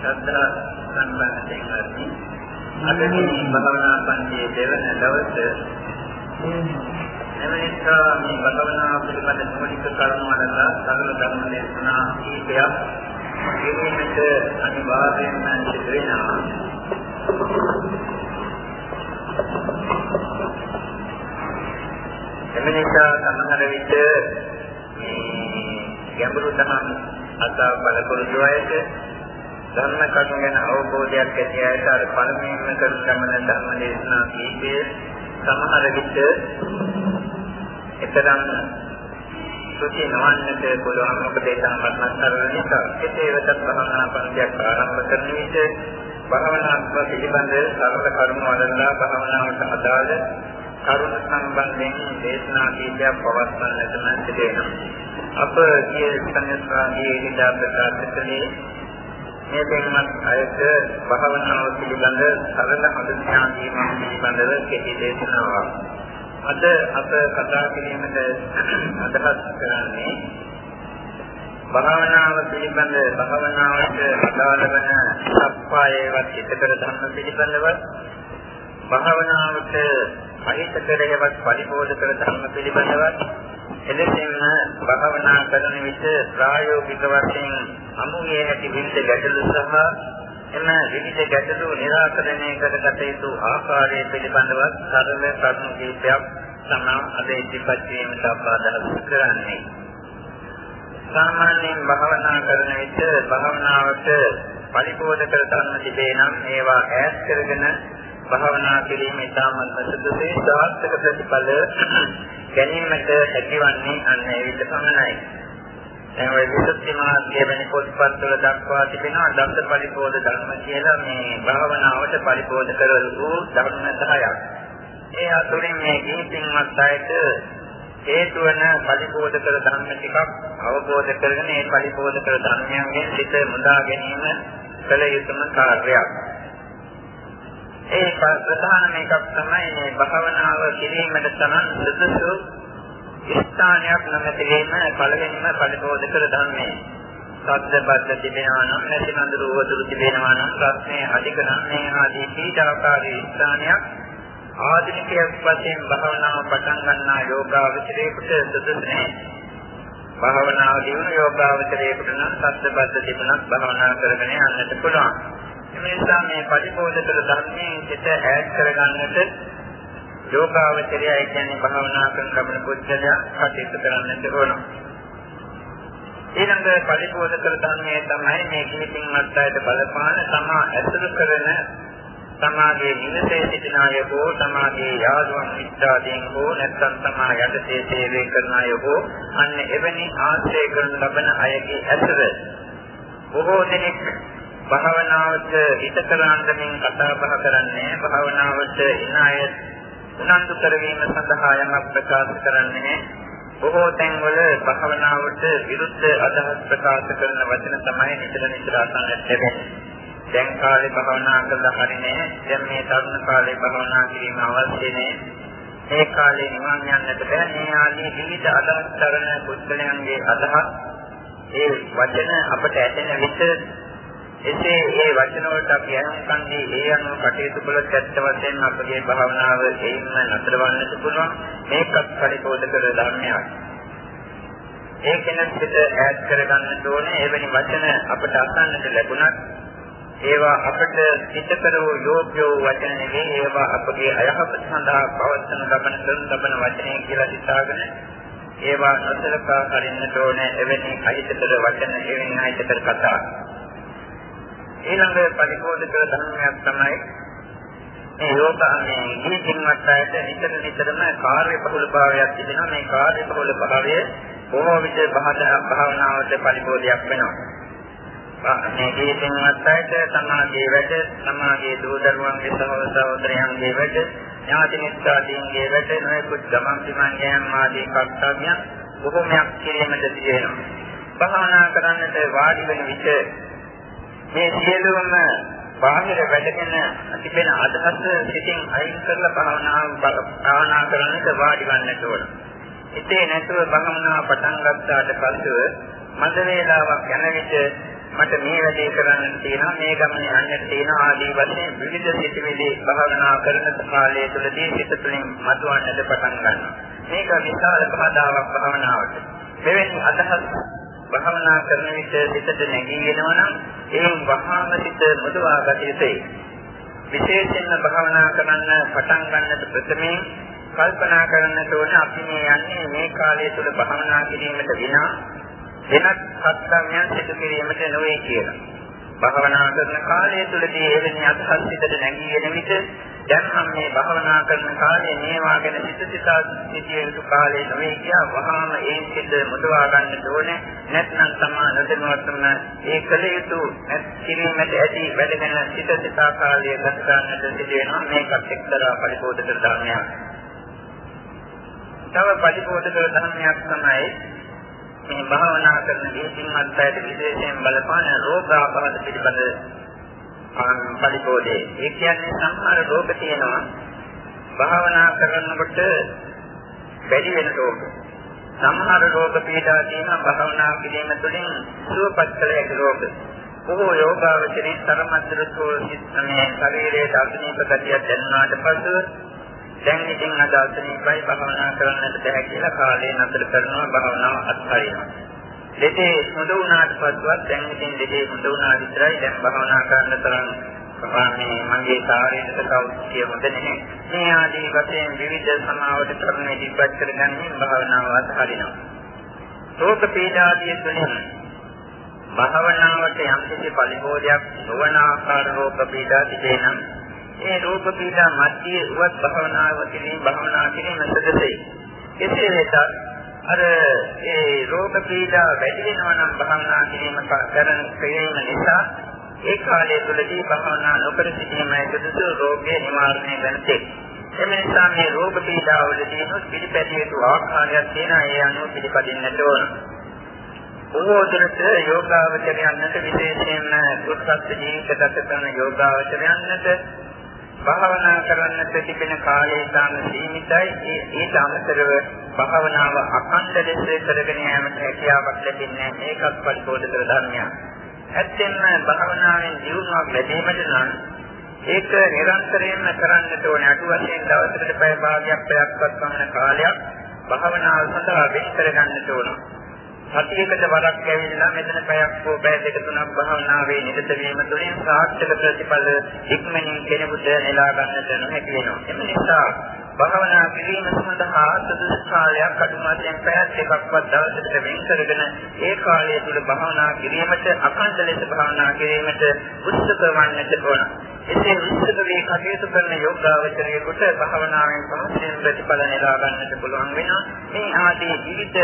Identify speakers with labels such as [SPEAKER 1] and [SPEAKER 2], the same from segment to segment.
[SPEAKER 1] ශ්‍රද්ධා සම්බන්ධ දෙන්නත් අද මේ භාවනා පන්තියේ දෙවන දවසේ එමෙන්නා මේ භාවනා පිළිබඳ මූලික කරුණු වලට සරල ධර්ම දේශනා කීපයක් ගෙනීමට අනිවාර්යයෙන්ම සිදු වෙනවා. එමෙන්නා සමහර විට මේ ගැඹුරු ධර්ම අසා බලපොරොත්තු අයට ධර්ම කරුණු ගැන අවබෝධයක් ඇති අයට අර පළමුවෙන්ම කරන ගමන ධර්ම දේශනා කීපය සමහර විට එතරම් සුචි නොවන්නට පුළුවන් මොකද ඒ තරමත් සරල නිසා ඒකේ වෙතත් භවනා පන්තියක් ආරම්භ කරන විට භවනාත්ම පිළිබඳ සරල කරුණු වලලා භවනාවට අදාළ කරුණ සම්බන්ධයෙන් දේශනා කීපයක් පවත්වන්නටම සිදුවෙනවා. අප ගිය සංස්කාරයේ හිතා ප්‍රකාශ කළේ මේ දෙන්නත් අයට භවනාව පිළිබඳ සරල හඳුන්වා දීම පිළිබඳව කෙටි දේශනාවක්. අද අප කතා කිරීමට අදහස් කරන්නේ භාවනාව පිළිබඳ භාවනාවට අදාළ වන සප්පායවත් හිතකර ධර්ම පිළිබඳව භාවනාවට අහිත කරේවත් පරිබෝධ කර ධර්ම පිළිබඳව එලෙසින්ම භාවනා කරන විට ප්‍රායෝගික වශයෙන් අමුගේ ඇති විවිධ ගැටලු සහ එම විවිධ ගැටලු निराකරණය කරගත යුතු ආකාරය පිළිබඳව සරල කරුණු කිහිපයක් තමයි අද ඉදිරිපත් කිරීමට අප අදහස් කරන්නේ. සාමාන්‍යයෙන් භාවනා කරන විට භාවනාවට පරිපෝධ කර ගන්න තිබේ නම් ඒවා ඈත් කරගෙන භාවනා කිරීම ඉතාමත් සුදුසේ සාර්ථක ප්‍රතිඵල ගැනීමට හැකියවන්නේ අන්න ඒ විදිහ පමණයි. දැන් ඔය විසුද්ධි මාර්ගයේ වෙන පොත්පත් වල දක්වා තිබෙනවා දස පරිපෝධ ධර්ම කියලා මේ භාවනාවට පරිපෝධ කරවලු ධර්ම 10ක්. ඒ අතුරින් මේ කිහිපින්වත් අයට හේතු වන පරිපෝධ කර ධර්ම ටිකක් අවබෝධ කරගෙන ඒ පරිපෝධ කර ධර්මයන්ගෙන් සිත මුදා ගැනීම කළ යුතුම කාර්යයක්. ඒ ප්‍රධානම එකක් තමයි මේ භාවනාව කිරීමට තමන් සුදුසු ස්ථානයක් නැතිවීම පළවෙනිම පරිබෝධ කර ධර්මයේ. සද්ද බද්ද තිබෙනවා නම් නැති නඳුරු වතුරු තිබෙනවා නම් ප්‍රශ්නේ අධික නම් මේ ආදී පීඩාකාරී ස්ථානයක් ආධුනිකයෙක් වශයෙන් භාවනාව පටන් ගන්නා යෝගාවචරයේකට සුදුසු නැහැ. භාවනාව දිනු යෝගාවචරයේකට නම් සද්ද බද්ද තිබුණත් භාවනා කරගෙන යන්නට පුළුවන්. මේ නිසා මේ පරිපෝධක ධර්මයේ සිත ඈත් කරගන්නට යෝගාවචරය කියන්නේ භාවනා කරන ලබන පුද්ගලයා කටයුතු කරන්නට ඕන. ඊළඟ පරිපෝධක ධර්මයේ තමයි මේ කිසිම මත්තයට බලපාන තමා ඇසුරු කරන සමාගයේ නිවසේ සිටින අය හෝ සමාගයේ යාළුවන් මිත්‍රාදීන් හෝ නැත්නම් තමා යටතේ සේවය කරන අය හෝ අන්න එවැනි ආශ්‍රය කරන ලබන අයගේ ඇසුර බොහෝ දෙනෙක් භාවනාවට හිත කරාන්දමින් කතා බහ කරන්නේ භාවනාවට එන අය උනන්දු කරවීම සඳහා යමක් ප්‍රකාශ කරන්නේ බොහෝ තැන්වල භාවනාවට විරුද්ධ අදහස් ප්‍රකාශ කරන වචන තමයි නිතර නිතර අසන්නට ලැබෙන්නේ. දැන් කාලේ භාවනා කළා හරිනේ. දැන් මේ තරුණ කාලේ භාවනා කිරීම අවශ්‍ය නෑ. මේ කාලේ නිවන් යන්නට බෑ. මේ ආදී විවිධ අදහස් කරන පුද්ගලයන්ගේ අදහස් ඒ වචන අපට ඇතෙන විට එසේ මේ වචන වලට අපි අනුකම් දී ඒ අනුව කටයුතු කළොත් ඇත්ත වශයෙන්ම අපගේ භාවනාව එයින්ම නතරවන්නට පුළුවන්. මේකත් පරිපෝධ කර ධර්මයක්. ඒක නැතිද ඈඩ් කරගන්න ඕනේ. එවැනි වචන අපට අසන්නට ලැබුණත් ඒවා අපට සිතකරෝ යෝග්‍ය වචන නෙවෙයි. ඒවා අපගේ අයහපත සඳහා පවත්වන ලබන කරන ලබන වචනය කියලා හිතාගෙන ඒවා නොසලකා හරින්නට ඕනේ. එවැනි අහිතකර වචන එවැනි අහිතකර කතා. ඊළඟ පරිපෝධක ධර්මයක් තමයි මේ යෝගාමයේ ගිහින්වත් අයට නිතර නිතරම කාර්ය බහුල භාවයක් තිබෙනවා. මේ කාර්ය බහුල භාවය බොහෝ විට භාවනාවට පරිපෝධයක් වෙනවා. මේ ගිහින්වත් අයට සමාගයේ වැඩ සමාගයේ දූ දරුවන්ගේ සහෝදර සහෝදරයන්ගේ වැඩ ඥාති මිත්‍රාදීන්ගේ වැඩ නොයෙකුත් ගමන් බිමන් යෑම ආදී කර්තව්‍යයන් බොහෝමයක් කිරීමට තියෙනවා භාවනා කරන්නට වාඩි වෙන විට මේ සියලුම බාහිර වැඩගෙන තිබෙන අදහස් සිතින් අයින් කරලා භාවනාව භාවනා කරන්නට වාඩි වන්නට ඕන. ඉතේ නැතුව භාවනාව පටන් ගත්තාට පස්සෙ මද වේලාවක් යන විට මට මේ වැඩේ කරන්න තියෙනවා මේ ගමනේ යන්න තියෙනවා ආදී වශයෙන් විවිධ සිතිවිලි භාවනා කරන කාලය තුළදී සිත තුළින් මතුවන්නට පටන් ගන්නවා. මේක විශාල බාධාවක් භාවනාවට. මෙවැනි අදහස් භාවනා කරන විට සිතට නැගී එනවා නම් ඒ වහාම සිත මුදවා ගත යුතුයි. විශේෂයෙන්ම භාවනා කරන්න පටන් ගන්නට ප්‍රථමයෙන් කල්පනා කරන්නට ඕනේ අපි මේ යන්නේ මේ කාලය තුල භාවනා කිරීමට විනා වෙනත් සත්‍යයන් සිදු කිරීමට නොවේ කියලා. භාවනා කරන කාලය තුළදී එවැනි අදහස් සිතට නැගී එන විට දැන් මම මේ භාවනා කරන කාලේ මේවා ගැන සිත සිතා සිටිය යුතු කාලේ නොවේ කියා වහාම ඒ සිත මුදවා ගන්න ඕනේ නැත්නම් තමා නොදැනුවත්වම ඒ කල යුතු නැත් කිරීමට ඇති වැඩ ගැන සිත සිතා කාලය ගත ගන්නට සිදු වෙනවා මේකත් එක්තරා පරිපෝෂක ධර්මයක්. තව පරිපෝෂක ධර්මයක් තමයි මේ භාවනා කරන දීපින්වත් අයට විශේෂයෙන් බලපාන රෝග ආබාධ පිළිබඳ පරිපෝදේ. ඒ කියන්නේ සම්මාර රෝග තියෙනවා. භාවනා කරනකොට වැඩි වෙන රෝග. සම්මාර රෝග පීඩා තියෙනවා භාවනා කිරීම තුළින් සුවපත් කළ හැකි රෝග. බොහෝ යෝගාවචරී තරමතරකෝ සිස්තමේ ශරීරයේ දාර්ශනික ගතිය දැනුණාට පසු දැන් ඉතින් අද අසනීපයි භාවනා කරන්නට බැහැ කියලා කාලේ නතර කරනවා භාවනාව අත්හරිනවා. දෙතේ හොඳ වුණාට පස්සෙවත් දැන් ඉතින් දෙතේ හොඳ වුණා විතරයි දැන් භාවනා කරන්න තරම් මේ මගේ ශාරීරික සෞඛ්‍යය හොඳ නැහැ. මේ ආදී වශයෙන් විවිධ සමාවට කරන්නේ ඉවත් කරගන්නේ භාවනාව අත්හරිනවා. රෝග පීඩාදී තුලින් භාවනාවට යම් කිසි පරිබෝධයක් නොවන ආකාර රෝග පීඩා තිබේ නම් ඒ රූප පීඩා මැදියේ උවත් භවනාව කිරීම භවනා කිරීම සදසෙයි. එසේ වෙතත් අර ඒ රෝග පීඩා වැඩි වෙනවා නම් භවනා කිරීම කරන ක්‍රියාව නිසා ඒ කාලය තුළදී භවනා නොකර සිටීමයි සුදුසු රෝගයේ නිවාරණය වෙනතේ. එම නිසා මේ රෝග පීඩා වලදී පිළිපැදිය යුතු ආකාරයක් තියෙනවා ඒ අනුව පිළිපදින්නට ඕන. බොහෝ දුරට යෝගාවචරයන්ට විශේෂයෙන්ම දුක්ඛ ජීවිත ගත කරන යෝගාවචරයන්ට භාවනා කරන්නට තිබෙන කාලය ඉතාම සීමිතයි. ඊට අමතරව භාවනාව අඛණ්ඩ ලෙස කරගෙන යාමට හැකියාවක් ලැබෙන්නේ මේකත් පරිපෝෂක ධර්මයක්. ඇත්තෙන්ම භාවනාවෙන් ජීවණයක් ලැබීමට නම් ඒක නිරන්තරයෙන්ම කරන්නට ඕනේ. අටු වශයෙන් දවසකට පැය භාගයක් පැයක්වත් පමණ කාලයක් භාවනාව සඳහා වෙන් කරගන්නට ඕනේ. සතියකට වරක් ඇවිල්ලා මෙතන පැයක් හෝ පැය දෙක තුනක් භාවනාවේ නිරත වීම තුළින් සාර්ථක ප්‍රතිඵල ඉක්මනින් කෙනෙකුට නෙලා ගන්නට නොහැකි වෙනවා. එම නිසා භාවනා කිරීම සඳහා සුදුසු කාලයක් අඩුමතියෙන් පැය දෙකක්වත් දවසකට වෙන් කරගෙන ඒ කාලය තුල භාවනා කිරීමට අකණ්ඩ ලෙස භාවනා කිරීමට උත්සුක වන්නට ඕන. එසේ උත්සුක වේ කටයුතු කරන යෝගාවචරයෙකුට භාවනාවෙන් පහසෙන් ප්‍රතිඵල නෙලා ගන්නට පුළුවන් වෙනවා. මේ ආදී විවිධ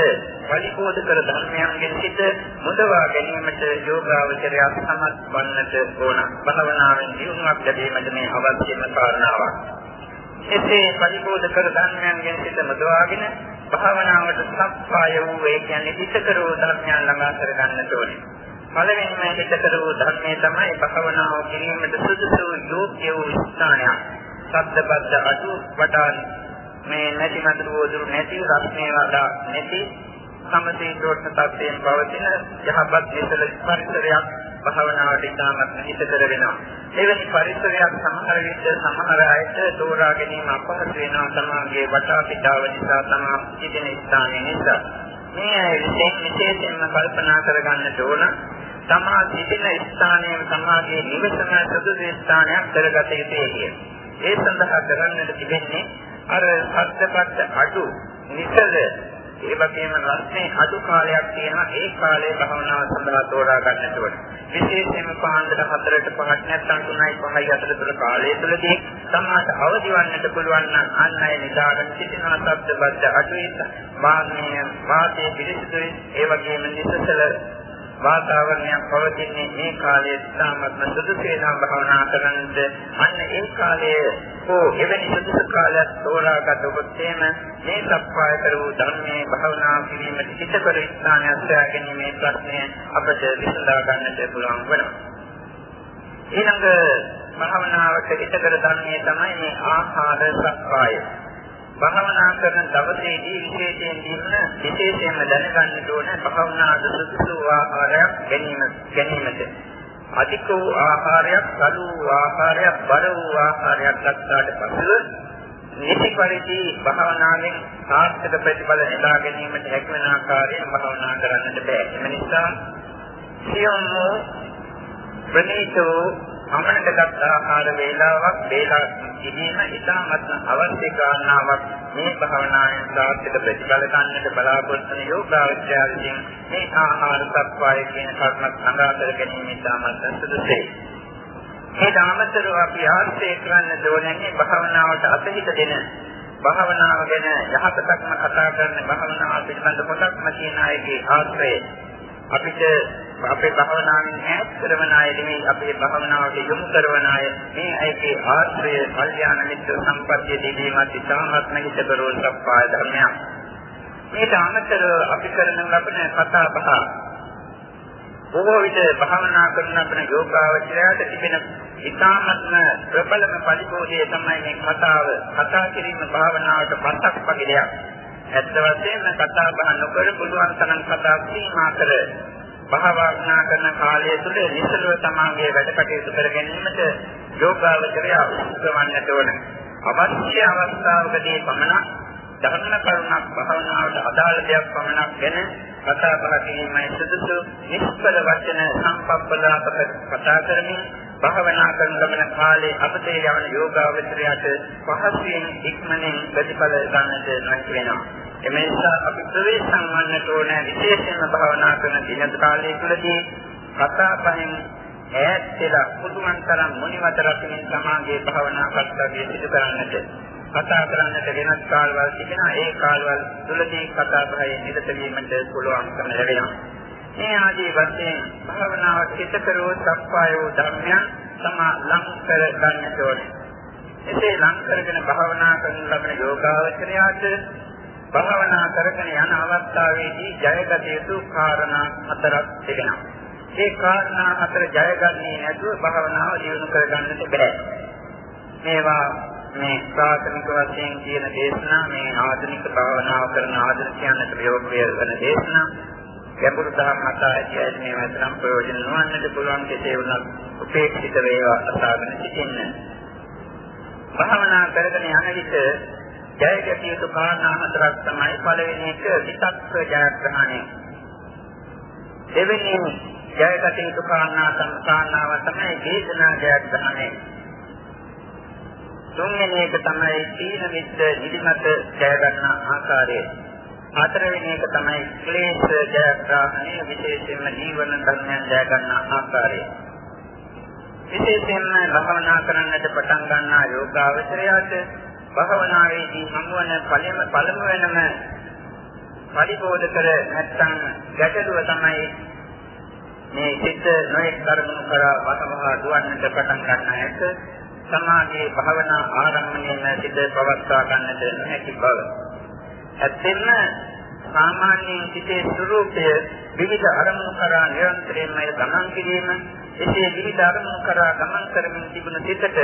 [SPEAKER 1] පරිපෝධ කර ධර්මයන්ගෙන් සිට මුදවා ගැනීමට යෝගාවචරය සමත් වන්නට ඕන. භාවනාවෙන් දියුණුවක් ලැබීමට මේ අවශ්‍යම කාරණාවක්. එසේ පරිපෝධ කර ධර්මයන්ගෙන් සිට මුදවාගෙන භාවනාවට සප්පාය වූ ඒ කියන්නේ හිතකරෝ ධර්මයන් ළඟා කර ගන්නට ඕනේ. පළවෙනිම හිතකර වූ ධර්මයේ තමයි භවනාව කිරීමට සුදුසු යෝග්‍ය වූ ස්ථානයක්. සද්දබද්ද අතු වටා මේ නැති මතුරු වදුරු නැති රස්නේ වඩා නැති සමතීන්ද්‍රෝත්න තත්ත්වයෙන් පවතින යහපත් විසල පරිසරයක් භවනාවට ඉතාමත් හිතකර වෙනවා. එවැනි පරිසරයක් සමහර විට සමහර අයට තෝරා ගැනීම අපහසු වෙනවා සමාගයේ වටා පිටාව නිසා තමා සිටින ස්ථානය නිසා. මේ විශේෂයෙන්ම කල්පනා කරගන්නට ඕන තමා සිටින ස්ථානයේ සමාගයේ නිවසම සුදුසු ස්ථානයක් කරගත යුතුයි කිය. ඒ සඳහා කරන්නට තිබෙන්නේ අර සත්‍යපත් අඩු නිසල ඒ වගේම රස්නේ අඩු කාලයක් තියෙනවා ඒ කාලයේ භවනාව සඳහා තෝරා ගන්නට ඕනේ. විශේෂයෙන්ම පහන්දර හතරට පහක් නැත්නම් තුනයි පහයි අතර තුර කාලය තුළදී සමාජ අවදි වන්නට පුළුවන් නම් අන් අය නිදාගෙන සිටිනවා සත්‍යපත් අඩුයි වාහනේ වාතයේ පිරිසිදුයි ඒ වගේම නිසසල වාතාවරණයක් පවතින්නේ මේ කාලයේ ඉතාමත්ම සුදුසු වෙනා භාවනා කරන්නද අන්න ඒ කාලයේ හෝ එවැනි සුදුසු කාලයක් තෝරාගත ඔබත් එම මේ සප්පාය කර වූ ධර්මයේ භාවනා කිරීමට හිතකර ස්ථානයක් සොයා ගැනීමේ ප්‍රශ්නය අපට විසඳා ගන්නට පුළුවන් වෙනවා. ඊළඟ භාවනාවට හිතකර ධර්මයේ තමයි මේ ආහාර සප්පාය. භාවනා කරන දවසේදී විශේෂයෙන් දින්න විශේෂයෙන්ම දැනගන්න ඕන භාවනා සුසුසු ආහාරයක් ගැනීම ගැනීමද අධික වූ ආහාරයක් කළු වූ ආහාරයක් බර වූ ආහාරයක් ගත්තාට පසු නිසි පරිදි භාවනාවෙන් සාර්ථක ප්‍රතිඵල ලබා ගැනීමට හැකිවන ආකාරයෙන් භාවනා කරන්නට බෑ. එම නිසා සියොම් ප්‍රණීතෝ අමනකගත් ආහාර වේලාවක් වේලා කිරීම ඉතාමත් අවශ්‍ය කාරණාවක් මේ භාවනාවෙන් සාර්ථක ප්‍රතිඵල ගන්නට බලාපොරොත්තු වන යෝගාවචරයෙන් මේ ආහාර සත්වය කියන කර්මත් සඳහා කර ගැනීම ඉතාමත් සුදුසුයි. මේ ධාමතරව අපි ආශ්‍රය කරන්න ඕනේ භාවනාවට අතහිත දෙන භාවනාව ගැන යහපතක්ම කතා කරන භාවනාව පිළිබඳ කොටක්ම කියන අයගේ ආශ්‍රය අපිට අපේ භාවනාවෙන් ඈත් කරන අය නෙමෙයි අපේ භාවනාවට යොමු කරන අය මේ අයගේ ආශ්‍රය කල්යාණ මිත්‍ර සම්පත්තිය දීීමත් ඉතාමත්ම හිතබරෝ සප්පාය ධර්මයක්. මේට අමතරව අපි කරන ලබන කතා බහ බොහෝ විට භාවනා කරන අපේ යෝගාවචරයට තිබෙන ඉතාමත්ම ප්‍රබලම පරිපෝෂය තමයි මේ කතාව. කතා කිරීම භාවනාවට පස්සක් වගේ දෙයක්. ඇත්ත වශයෙන්ම කතා බහ නොකර පුළුවන් තරම් කතා සීමා කර භාවනා කරන කාලය තුළ නිසලව තමන්ගේ වැඩ කටයුතු කර ගැනීමට යෝගාවචරය උත්සවන්නට ඕන. අවශ්‍ය අවස්ථාවකදී පමණක් ධර්ම කරුණක් භාවනාවට අදාළ දෙයක් පමණක් ගැන කතා බහ කිරීමයි සුදුසු නිෂ්ඵල වචන සම්පප්පලාපක කතා කරමින් භාවනා කරන ගමන කාලේ අපතේ යවන යෝගාවචරයට පහසුවෙන් ඉක්මනින් ප්‍රතිඵල ගන්නට නැති වෙනවා. එමේසා අපි ප්‍රවේශම් වන්නට ඕන විශේෂයෙන්ම භාවනා කරන දින කාලය තුළදී කතා බහෙන් ඈත් වෙලා පුදුමන් තරම් මොනිවත රකින්න සමාගයේ භාවනා කර්තව්‍ය සිදු කරන්නට කතා කරන්නට වෙනස් කාලවල තිබෙනවා. ඒ කාලවල තුළදී කතා බහේ නිරත වීමට පුළුවන්කම ලැබෙනවා. මේ ආදී වශයෙන් භාවනාව චිතකරෝ සප්පායෝ ධර්මයන් තමා ලං කර ගන්නට ඕනේ. එසේ ලං කරගෙන භාවනා කරන ලබන යෝගාවචරයාට භාවනා කරගෙන යන අවස්ථාවේදී ජයගත යුතු කාරණා හතරක් තිබෙනවා. ඒ කාරණා හතර ජයගන්නේ නැතුව භාවනාව දියුණු කරගන්නට බෑ. මේවා මේ ප්‍රාථමික වශයෙන් කියන දේශනා මේ ආධුනික භාවනාව කරන ආධුනිකයන්ට ප්‍රයෝග වෙන දේශනා ගැඹුරු ධර්ම හතරයි මේ වතරම් ප්‍රයෝජන නොවන්නට පුළුවන් කෙසේ වුණත් උපේක්ෂිත වේවා අසාගෙන සිටින්න. භාවනා කරගෙන යන විට ජයගැතිය යුතු කාරණා හතරක් තමයි පළවෙනි එක විතක්ක ජයග්‍රහණය. දෙවෙනි ජයගැතිය යුතු කාරණා සම්පාන්නාව තමයි වේදනා ජයග්‍රහණය. තුන්වෙනි එක තමයි සීල මිත්‍ර නිදිමත ජය ගන්න ආකාරය. හතරවෙනි එක තමයි ක්ලේශ ජයග්‍රහණය විශේෂයෙන්ම ජීවන ධර්මයන් ජය ගන්න ආකාරය. විශේෂයෙන්ම භවනා කරන්නට පටන් ගන්නා යෝගාවචරයට භාවනාවේදී හමුවන පළම පළමු වෙනම පරිබෝධ කර නැත්නම් ගැටලුව තමයි මේ සිත් නොඑක් කර්මණු කරා වතමහා දුවන්නට පටන් ගන්න ඇත සමාධියේ භාවනා ආරම්භණයෙන් සිත පවත්වා ගන්නට නොහැකි බව. ඇත්තෙන්ම සාමාන්‍යයෙන් සිතේ ස්වરૂපය විවිධ අරමුණු කරා නිරන්තරයෙන්ම ගමන් කිරීම එසේ විවිධ අරමුණු කරා ගමන් කරමින් තිබුණ සිතට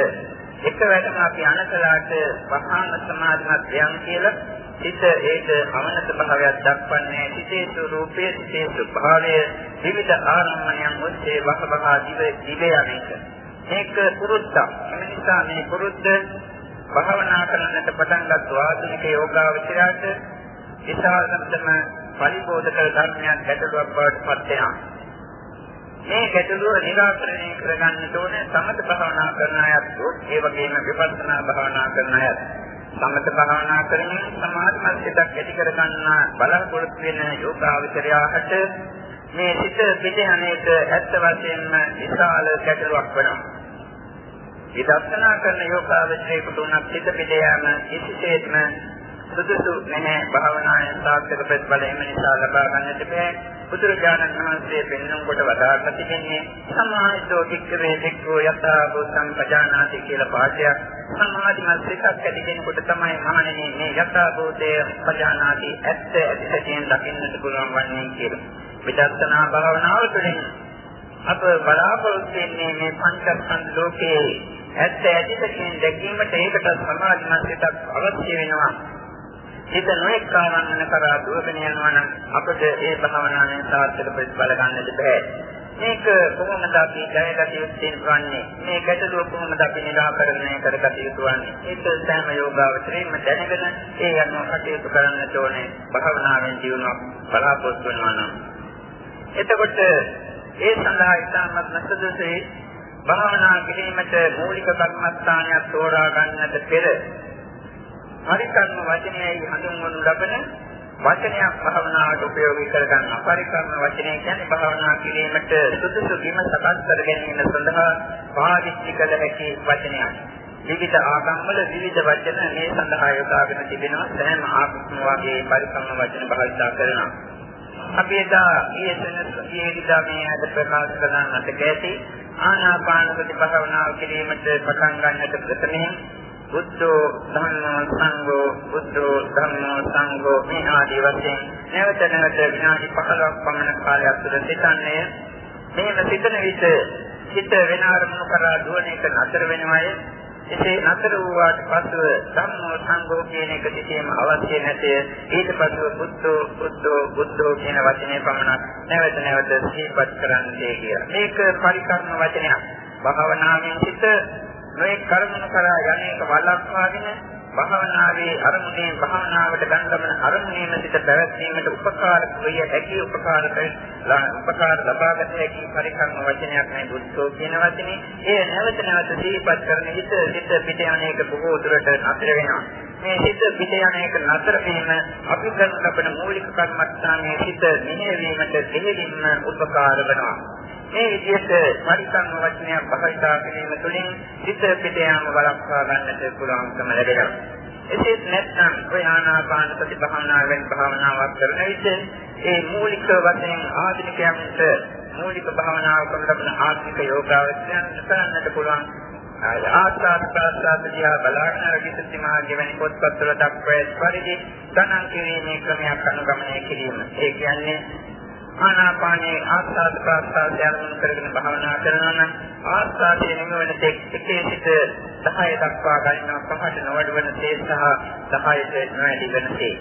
[SPEAKER 1] එකවරම අපි අනකලාට වහාන සමාධිමත් යම් කියලා සිත ඒක අවනත භාවයක් දක්වන්නේ සිතේ ස්වરૂපයේ සිතේ ස්වභාවය විවිධ ආරම්මණයන් ඔස්සේ වහවහා දිව දිව යන්නේක මේක පුරුද්දක්. ඒ නිසා මේ පුරුද්ද භාවනා කරන්නට පටන් ගත් ආධුනික යෝගාවචරයට විශාලතම පරිබෝධක ධර්මයන් ගැටලුවක් බවට පත් වෙනවා. මේ ගැටලුව निराකරණය කරගන්නට ඕන සමත භාවනා කරන අයත් ඒ වගේම විපස්සනා භාවනා කරන අයත් සමත භාවනා කරමින් සමාධිමත් සිතක් ඇති කරගන්න බලාපොරොත්තු වෙන යෝගාවචරයාට මේ සිත පිටහනේට ඇත්ත වශයෙන්ම විශාල ගැටලුවක් වෙනවා. විදර්ශනා කරන යෝගාවචරයෙකුට උනත් සිත පිට යාම කිසිසේත්ම සුදුසු නැහැ භාවනාවෙන් සාර්ථක ප්‍රතිඵල එම නිසා ලබා ගන්නට බෑ බුදුරජාණන් වහන්සේ පෙන්වන කොට වදාළා තිබෙන්නේ සමාහිතෝ වික්‍රේ වික්‍රෝ යථා භූතං පජානාති කියලා පාඩයක්. සමාධිමත් සිතක් ඇති කෙනෙකුට තමයි මහණෙනි මේ යථා භූතය පජානාති ඇත්ත ඇත්තටම දකින්නට පුළුවන් වන්නේ කියලා. විදර්ශනා භාවනාව තුළින් අප බලාපොරොත්තු වෙන්නේ මේ පංචස්කන්ධ ලෝකයේ ඇත්ත ඇතිසකින් දැකීමට ඒකට සමාධිමත් සිතක් අවශ්‍ය වෙනවා. හිත නොඑක කාරණන කරා දුවගෙන යනවා නම් අපිට ඒ භාවනාවෙන් සාර්ථක ප්‍රතිඵල ගන්නට බෑ. මේක කොහොමද අපි දැනගත යුත්තේ වන්නේ මේ ගැටලුව කොහොමද අපි නිරාකරණය කරගත යුතු වන්නේ? ඒක සෑම යෝගාවචරයෙන්ම දැනගෙන ඒ අනුව කටයුතු කරන්නට ඕනේ භාවනාවෙන් ජීවනක් බලාපොරොත්තු වෙනවා නම්. එතකොට ඒ සඳහා ඉතාමත් නැසදසේ භාවනා කිරීමට මූලික කර්මස්ථානයක් තෝරා ගන්නට පෙර පරිකර්ම වචනයයි හඳුන්වනු ලබන වචනයක් භාවනාවට ප්‍රයෝගී කර ගන්න. පරිකර්ම වචනය කියන්නේ භාවනා කිරීමට සුදුසු බිම සකස් කර ගැනීම සඳහා පාවිච්චි කළ හැකි වචනයක්. විවිධ ආගම්වල විවිධ වචන මේ සඳහා යොදාගෙන තිබෙනවා. සෑම ආගමක් වගේ පරිකර්ම වචන භාවිත කරනවා. අපි එදා ඊයේ සෙනසුනේ ඉදා මේ අද ප්‍රකාශ කරන්නට කැටි ආනාපාන සති භාවනාව කිරීමට පටන් ගන්නට ප්‍රථමයෙන් බුද්ධෝ ධම්මෝ සංඝෝ බුද්ධෝ ධම්මෝ සංඝෝ මේ ආදී වශයෙන් නැවත නැවත විනාඩි 15ක් පමණ කාලයක් තුළ සිතන්නේ. මේව සිතන විට හිත වෙන අරමුණු කරා දුවන එක නතර වෙනවය. එසේ නතර වූාට පසුව ධම්මෝ සංඝෝ කියන එක කිසිම අවශ්‍ය නැතේ ඊට පසුව බුද්ධෝ බුද්ධෝ බුද්ධෝ කියන වචනේ පමණක් නැවත නැවත සිහිපත් කරන්නේ කියලා. මේක පරිකර්ම වචනයක්. භාවනාවෙන් සිට මේ කර්මන කරා යන්නේක වළක්වාගෙන භාවනාවේ අරමුණේ භාවනාවට ගන්නමන අරමුණේම සිට පැවැත්වීමට උපකාර ක්‍රිය හැකි උපකාර උපකාර ලබාගත හැකි පරිකර්ම වචනයක් නේ බුද්ධෝ කියන වචනේ. ඒ නැවත නැවත දීපත් කරන හිත සිත පිට යන්නේක බොහෝ දුරට නතර වෙනවා. මේ හිත පිට යන්නේක නතර වීම අපි කරන ලබන මූලික කර්මස්ථානයේ හිත මෙහෙවීමට දෙහිලින්ම උපකාර වෙනවා. මේ විදිහට පරිසං වචනයක් භාවිතා කිරීම තුළින් හිත පිට යාම වළක්වා ගන්නට පුළුවන්කම ලැබෙනවා. එසේත් නැත්නම් ඔය ආනාපාන සති භාවනාවෙන් භාවනාවක් කරන විට ඒ මූලික වශයෙන් ආධුනිකයන්ට මූලික භාවනාව කරන ලබන ආත්මික යෝගාවචරයන් කරන්නට පුළුවන් ආස්වාද ප්‍රාසාද දිහා බලාගෙන රජිත මාර්ගය වැනි පොත්පත්වල දක්වා ඇති පරිදි ගණන් කිරීමේ ක්‍රමයක් අනුගමනය කිරීම. ඒ කියන්නේ ආනාපානයේ ආස්වාද ප්‍රාස්වාද යනුවෙන් කරගෙන භාවනා කරනවා නම් ආස්වාදයේ නිමවන තෙක් එකේ සිට 10 දක්වා ගන්නවා පහට නොවැඩවන තේ සහ 10ට නොවැඩි වෙන තේ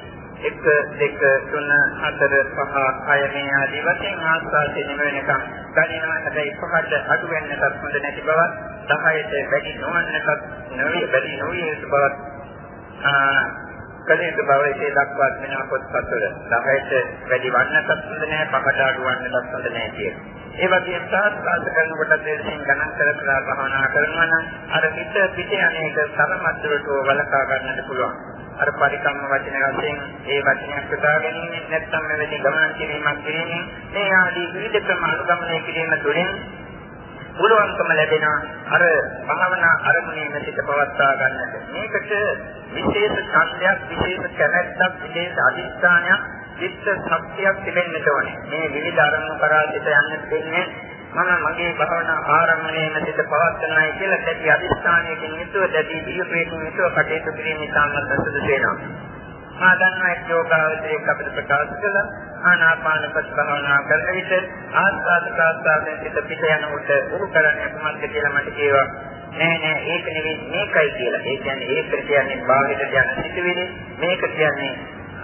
[SPEAKER 1] 1 2 3 4 5 6 මේ ආදී වශයෙන් ආස්වාදයේ නිමවෙනකම් ගණනවා හැබැයි පහට අඩු වෙන්නටත් හොඳ නැති බව 10ට වැඩි නොවන්නටත් නොවේ වැඩි නොවිය යුතු බවත් කලේක බව ඒකේ දක්වා වෙන පොත්පත්වල 10ට වැඩි වන්නටත් හොඳ නැහැ පහට අඩු වන්නටත් හොඳ නැහැ කියන. ඒ වගේම සාස්ත්‍රාත කරනකොට දෙයෙන් ගණන් කර කර භාවනා කරනවා නම් අර පිට පිට අනේක තරමද්දරට වලකා ගන්නට පුළුවන්. අර පරිකම්ම වචන වශයෙන් ඒ වචනයක් යොදා ගැනීම නැත්නම් මෙවැනි ගමන් කිරීමක් කිරීමෙන් මේ ආදී විවිධ ක්‍රම අනුගමනය කිරීම තුළින් පුළුවන්කම ලැබෙනවා අර භාවනා අරමුණේ සිට පවත්වා ගන්නට. මේකට විශේෂ ඡන්දයක්, විශේෂ කැමැත්තක්, විශේෂ අධිෂ්ඨානයක්, චිත්ත ශක්තියක් තිබෙන්නට ඕනේ. මේ විවිධ අරමුණු කරා සිට යන්න දෙන්නේ මම මගේ භාවනා ආරම්භණයම සිට පවත්වනයි කියලා දැඩි අධිෂ්ඨානයකින් යුතුව දැඩි දීපේකින් යුතුව කටයුතු කිරීම ඉතාමත් සුදුසු වෙනවා. මා දන්නා එක් යෝගාවචරයක් අපිට ප්‍රකාශ කළා. ආනාපාන ප්‍රතිභාවනා කරන විට ආස්වාද ප්‍රාස්වාදයෙන් පිට පිට යනකොට උරු කරන්නේ කොහොමද කියලා මට කියවා. නෑ නෑ ඒක නෙවෙයි මේකයි කියලා. ඒ කියන්නේ ඒක කියන්නේ බාහිරට යන සිතුවිලි මේක කියන්නේ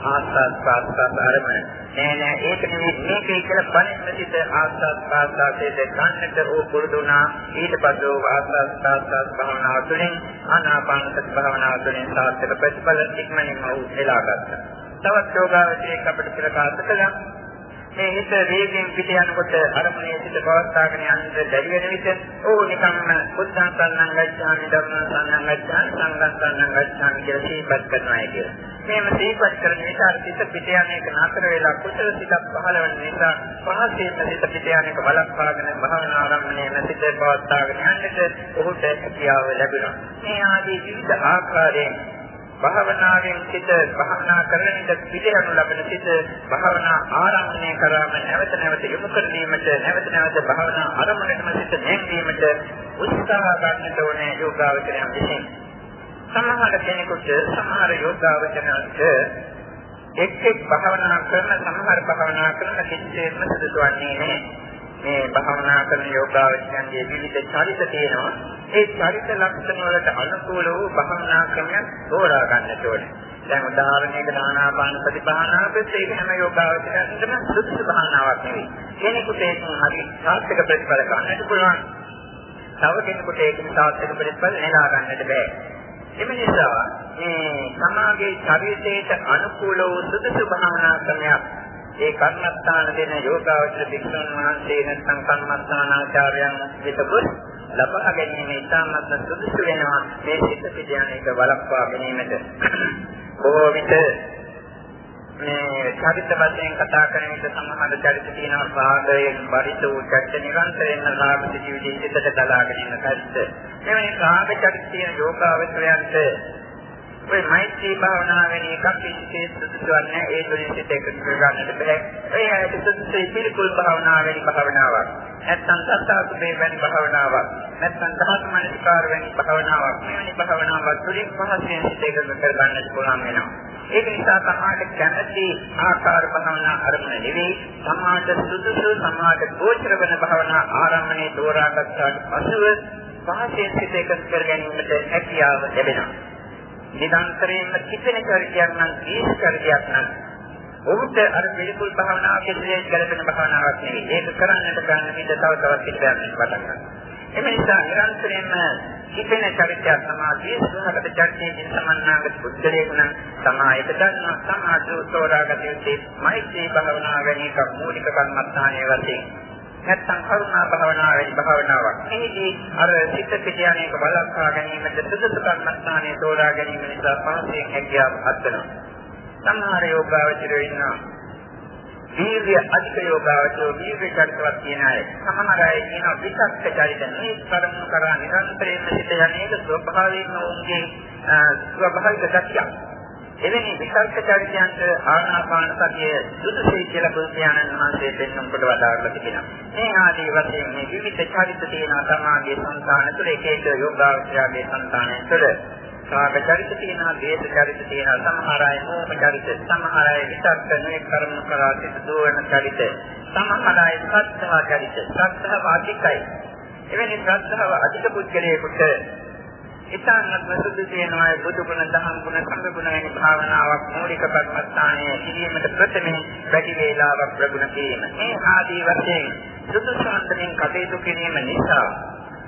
[SPEAKER 1] ආස්වාද ප්‍රාස්වාද අරමුණ. නෑ නෑ ඒක නෙවෙයි මේකයි කියලා බණින්න සිට ආස්වාද ප්‍රාස්වාදයේ ගන්නට ඕ පුරුදුනා ඊට පස්සේ ආස්වාද ප්‍රාස්වාද භාවනාව තුළින් ආනාපාන සති භාවනාව තුළින් සාර්ථක ප්‍රතිඵල ඉක්මනින්ම උදලා ගත්තා. තවත් යෝගාවචරයක් අපිට ප්‍රකාශ කළා මේ හිත වේගයෙන් පිට යනකොට අරමුණේ සිට පවත්වාගෙන යන්න බැරි වෙන විට ඕ නිකම්ම බුද්ධං සරණං ගච්ඡාමි ධම්මං සරණං ගච්ඡාමි සංඝං සරණං ගච්ඡාමි කියලා සිහිපත් කරනවා කියලා. මේව සිහිපත් කරන නිසා සිත පිට යන එක නතර වෙලා කුසල සිතක් පහළ වෙන නිසා පහසෙන් සිත පිට යන එක බලපාගෙන භාවනා ආරම්භණය සිත පවත්වාගෙන යන්නට ඔහුට හැකියාව ලැබෙනවා. මේ ආදී විවිධ ආකාරයෙන් භාවනාවෙන් සිට භාවනා කරන විට පිළිහනු ලබන සිට භාවනා ආරම්භණය කරාම නැවත නැවත යොමු කරලීමට නැවත නැවත භාවනා ආරම්භණයම සිට නැංවීමට උත්සාහ ගන්නට ඕනේ යෝගාවචරයන් විසින්. සමහර කෙනෙකුට සමහර යෝගාවචරයන්ට එක් එක් භාවනා කරන සමහර භාවනා කරන කිසිසේත්ම සුදුසු වන්නේ නැහැ. මේ භාවනා කරන යෝගාවචරයන්ගේ විවිධ චරිත තියෙනවා. ඒ චරිත ලක්ෂණ වලට අනුකූල වූ භාවනා ක්‍රමයක් තෝරා ගන්නට ඕනේ. දැන් උදාහරණයකට ආනාපාන සති භාවනාවෙත් ඒක හැම යෝගාවචරයකටම සුදුසු භාවනාවක් නෙවෙයි. කෙනෙකුට ඒක හරි සාර්ථක ප්‍රතිඵල ගන්නට පුළුවන්. තව කෙනෙකුට ඒක සාර්ථක ප්‍රතිඵල නෙලා ගන්නට බෑ. එම නිසා මේ සමාගයේ ශරීරයට අනුකූල වූ සුදුසු භාවනා ක්‍රමයක් ඒ කර්මස්ථාන දෙන යෝගාවචර භික්ෂුන් වහන්සේ නැත්නම් කර්මස්ථානාචාර්යයන් විතපොත් ලබා ගැනීම ඉතාමත් සුදුසු වෙනවා. මේ සිත පිළියන එක වළක්වා ගැනීමට. බොහෝ විට මේ චරිත වශයෙන් කතා කරන විට සමහර චරිත තියෙනවා. රාගයෙන් පරිසු චරිත නිරන්තරයෙන්ම රාග ජීවිතයේ සිතට දලාගෙන ඉන්න චරිත. එවැනි රාග චරිත තියෙන යෝගාවචරයන්ට ඔය මෛත්‍රී භාවනාවෙන් එකක් විශේෂ සුදුසුවක් නැහැ ඒ තුලින් සිත එකතු කරගන්නට බෑ. ඒ ඇයි සුදුසු පිළිකුල් භාවනාවෙන් භාවනාවක්. නැත්නම් සත්‍යාසුභේ වැනි භාවනාවක්. නැත්නම් දහස් මනස්කාර වැනි භාවනාවක්. මෙවැනි භාවනාවක් තුලින් පහසෙන් සිත එකතු කරගන්නට පුළුවන් වෙනවා. ඒක නිසා සමාජ කැමැති ආකාර භාවනා අරමුණ නෙවෙයි සමාජ සුදුසු සමාජ ගෝචර වෙන භාවනා ආරම්භනේ තෝරාගත්තාට පසුව පහසෙන් සිත එකතු කර ගැනීමට හැකියාව ලැබෙනවා. නිරන්තරයෙන්ම කිපෙන චරිතයක් නම් දීර්ඝ චරිතයක් නම් ඔහුට අර පිළිකුල් භාවනාව කෙසේ ගැලපෙන භාවනාවක් නෙවෙයි. ඒක කරන්නට ගන්න විට තව තවත් පිළිබැඳ පටන් ගන්නවා. එම නිසා නිරන්තරයෙන්ම කිපෙන චරිතයක් සමාධිය සුහකට චරිතයෙන් සමන්නාගත පුද්ගලයෙකු නම් සමායයට ගන්නවා සමාධිය තෝරාගත යුත්තේ මෛත්‍රී භාවනාව වැනි එක මූලික කර්මස්ථානයේ වශයෙන් නැත්නම් කරුණා භාවනාවේ භාවනාවක්. එහිදී අර සිත පිටියනේක බලස්සා ගැනීමට සුදුසු කර්මස්ථානයේ තෝරා ගැනීම නිසා පහසෙන් හැකියාව හදනවා. සමහර යෝගාවචරයෝ ඉන්නවා. වීර්ය අධික යෝගාවචරෝ වීර්ය චරිතවත් කියන අය. සමහර අය කියනවා විචක්ක චරිත මේ කර්ම කරා නිරන්තරයෙන්ම සිට යන්නේක ස්වභාවයෙන්ම උන්ගේ ස්වභාවික ගතියක්. එවැනි විකල්ප චරිතයන්ට ආනාපාන සතිය සුදුසුයි කියලා බුදුපියාණන් වහන්සේ දෙන්නම් කොට වදාළා තිබෙනවා. මේ ආදී වශයෙන් මේ විවිධ චරිත තියෙන සමාගයේ සංස්කාර තුළ එක එක යෝගාවචරයේ සංස්කාරය තුළ සාග චරිත තියෙනවා, දේශ චරිත තියෙනවා, සමහර අය මෝහ චරිත, සමහර අය විතක්ක නෙක් කර්ම කරා සිට දුවන චරිත, සමහර අය සත්‍තව චරිත, සත්‍තව අධිකයි. එවැනි සත්‍තව අධික පුද්ගලයෙකුට ඉතාමත්ම සුදු වෙනවා බුදු ගුණ දහම් ගුණ සංඝ ගුණ වැනි භාවනාවක් මූලික පත්මස්ථානයේ කිරීමට ප්‍රථමයෙන් වැඩි වේලාවක් ප්‍රගුණ කිරීම. මේ ආදී වශයෙන් සුදුසුන්තමින් කටයුතු කිරීම නිසා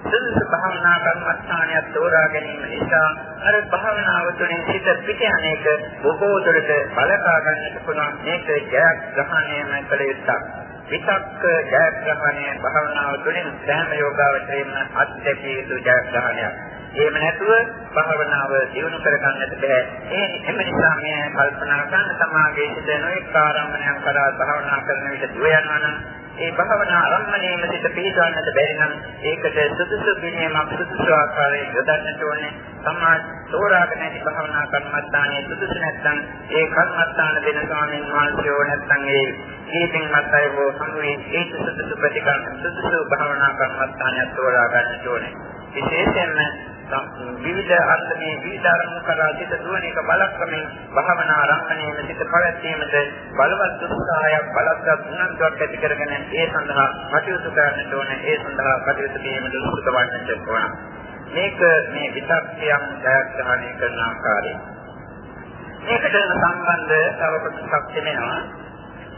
[SPEAKER 1] සුදුසු භාවනා කර්මස්ථානයක් තෝරා ගැනීම නිසා අර භාවනාව තුළින් සිත පිට යන්නේක බොහෝ දුරට බලපා ගන්නට පුළුවන් මේක ජයග්‍රහණයම කළ යුත්තක්. විතක්ක ජයග්‍රහණය භාවනාව තුළින් සෑම යෝගාවචරයෙන්ම අත්දැකිය යුතු ජයග්‍රහණයක්. එහෙම නැතුව භාවනාව දියුණු කරගන්නට බෑ. ඒ එම නිසා මේ කල්පනා කරන සමාගයේ සිට නොඑක ආරම්භණයක් කරා භාවනා කරන විට දුව යනවා නම් ඒ භාවනා ආරම්භණයම සිට පිළිගන්නට බැරි නම් ඒකට සුදුසු විනයමක් සුදුසු ආකාරයෙන් යොදන්නට ඕනේ. සමාජ තෝරාගෙන ඇති භාවනා කර්මස්ථානයේ සුදුසු නැත්නම් ඒ කර්මස්ථාන දෙන ස්වාමීන් වහන්සේෝ නැත්නම් ඒ ජීවිතින් මතයෝ සමුවේ ඒ සුදුසු ප්‍රතිකාර සුදුසු භාවනා කර්මස්ථානයක් තෝරා ගන්නට ඕනේ. විශේෂයෙන්ම විවිධ අර්ථමේ විවිධ අරමුණු කරා සිට දුවන එක බලක්‍රමෙන් භාවනා ආරම්භණයම සිට පැවැත්වීමට බලවත් උත්සාහයක් බලවත් උනන්දුවක් ඇති කරගෙන ඒ සඳහා කටයුතු කරන්නට ඕන. ඒ සඳහා කටයුතු කිරීමට උත්සුක වන්නට ඕන. මේක මේ විතක්කයන් ජයග්‍රහණය කරන ආකාරය. මේකට සම්බන්ධ තව කොටසක් තිබෙනවා.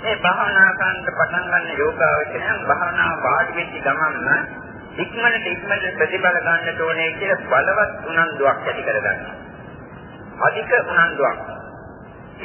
[SPEAKER 1] මේ භාවනා කරන්න පටන් ගන්න යෝගාවචරයන් භාවනා වාඩි වෙච්ච ගමන්ම ඉක්මනට ඉක්මනට ප්‍රතිඵල ගන්නට ඕනේ කියලා බලවත් උනන්දුවක් ඇති කරගන්නවා. අධික උනන්දුවක්.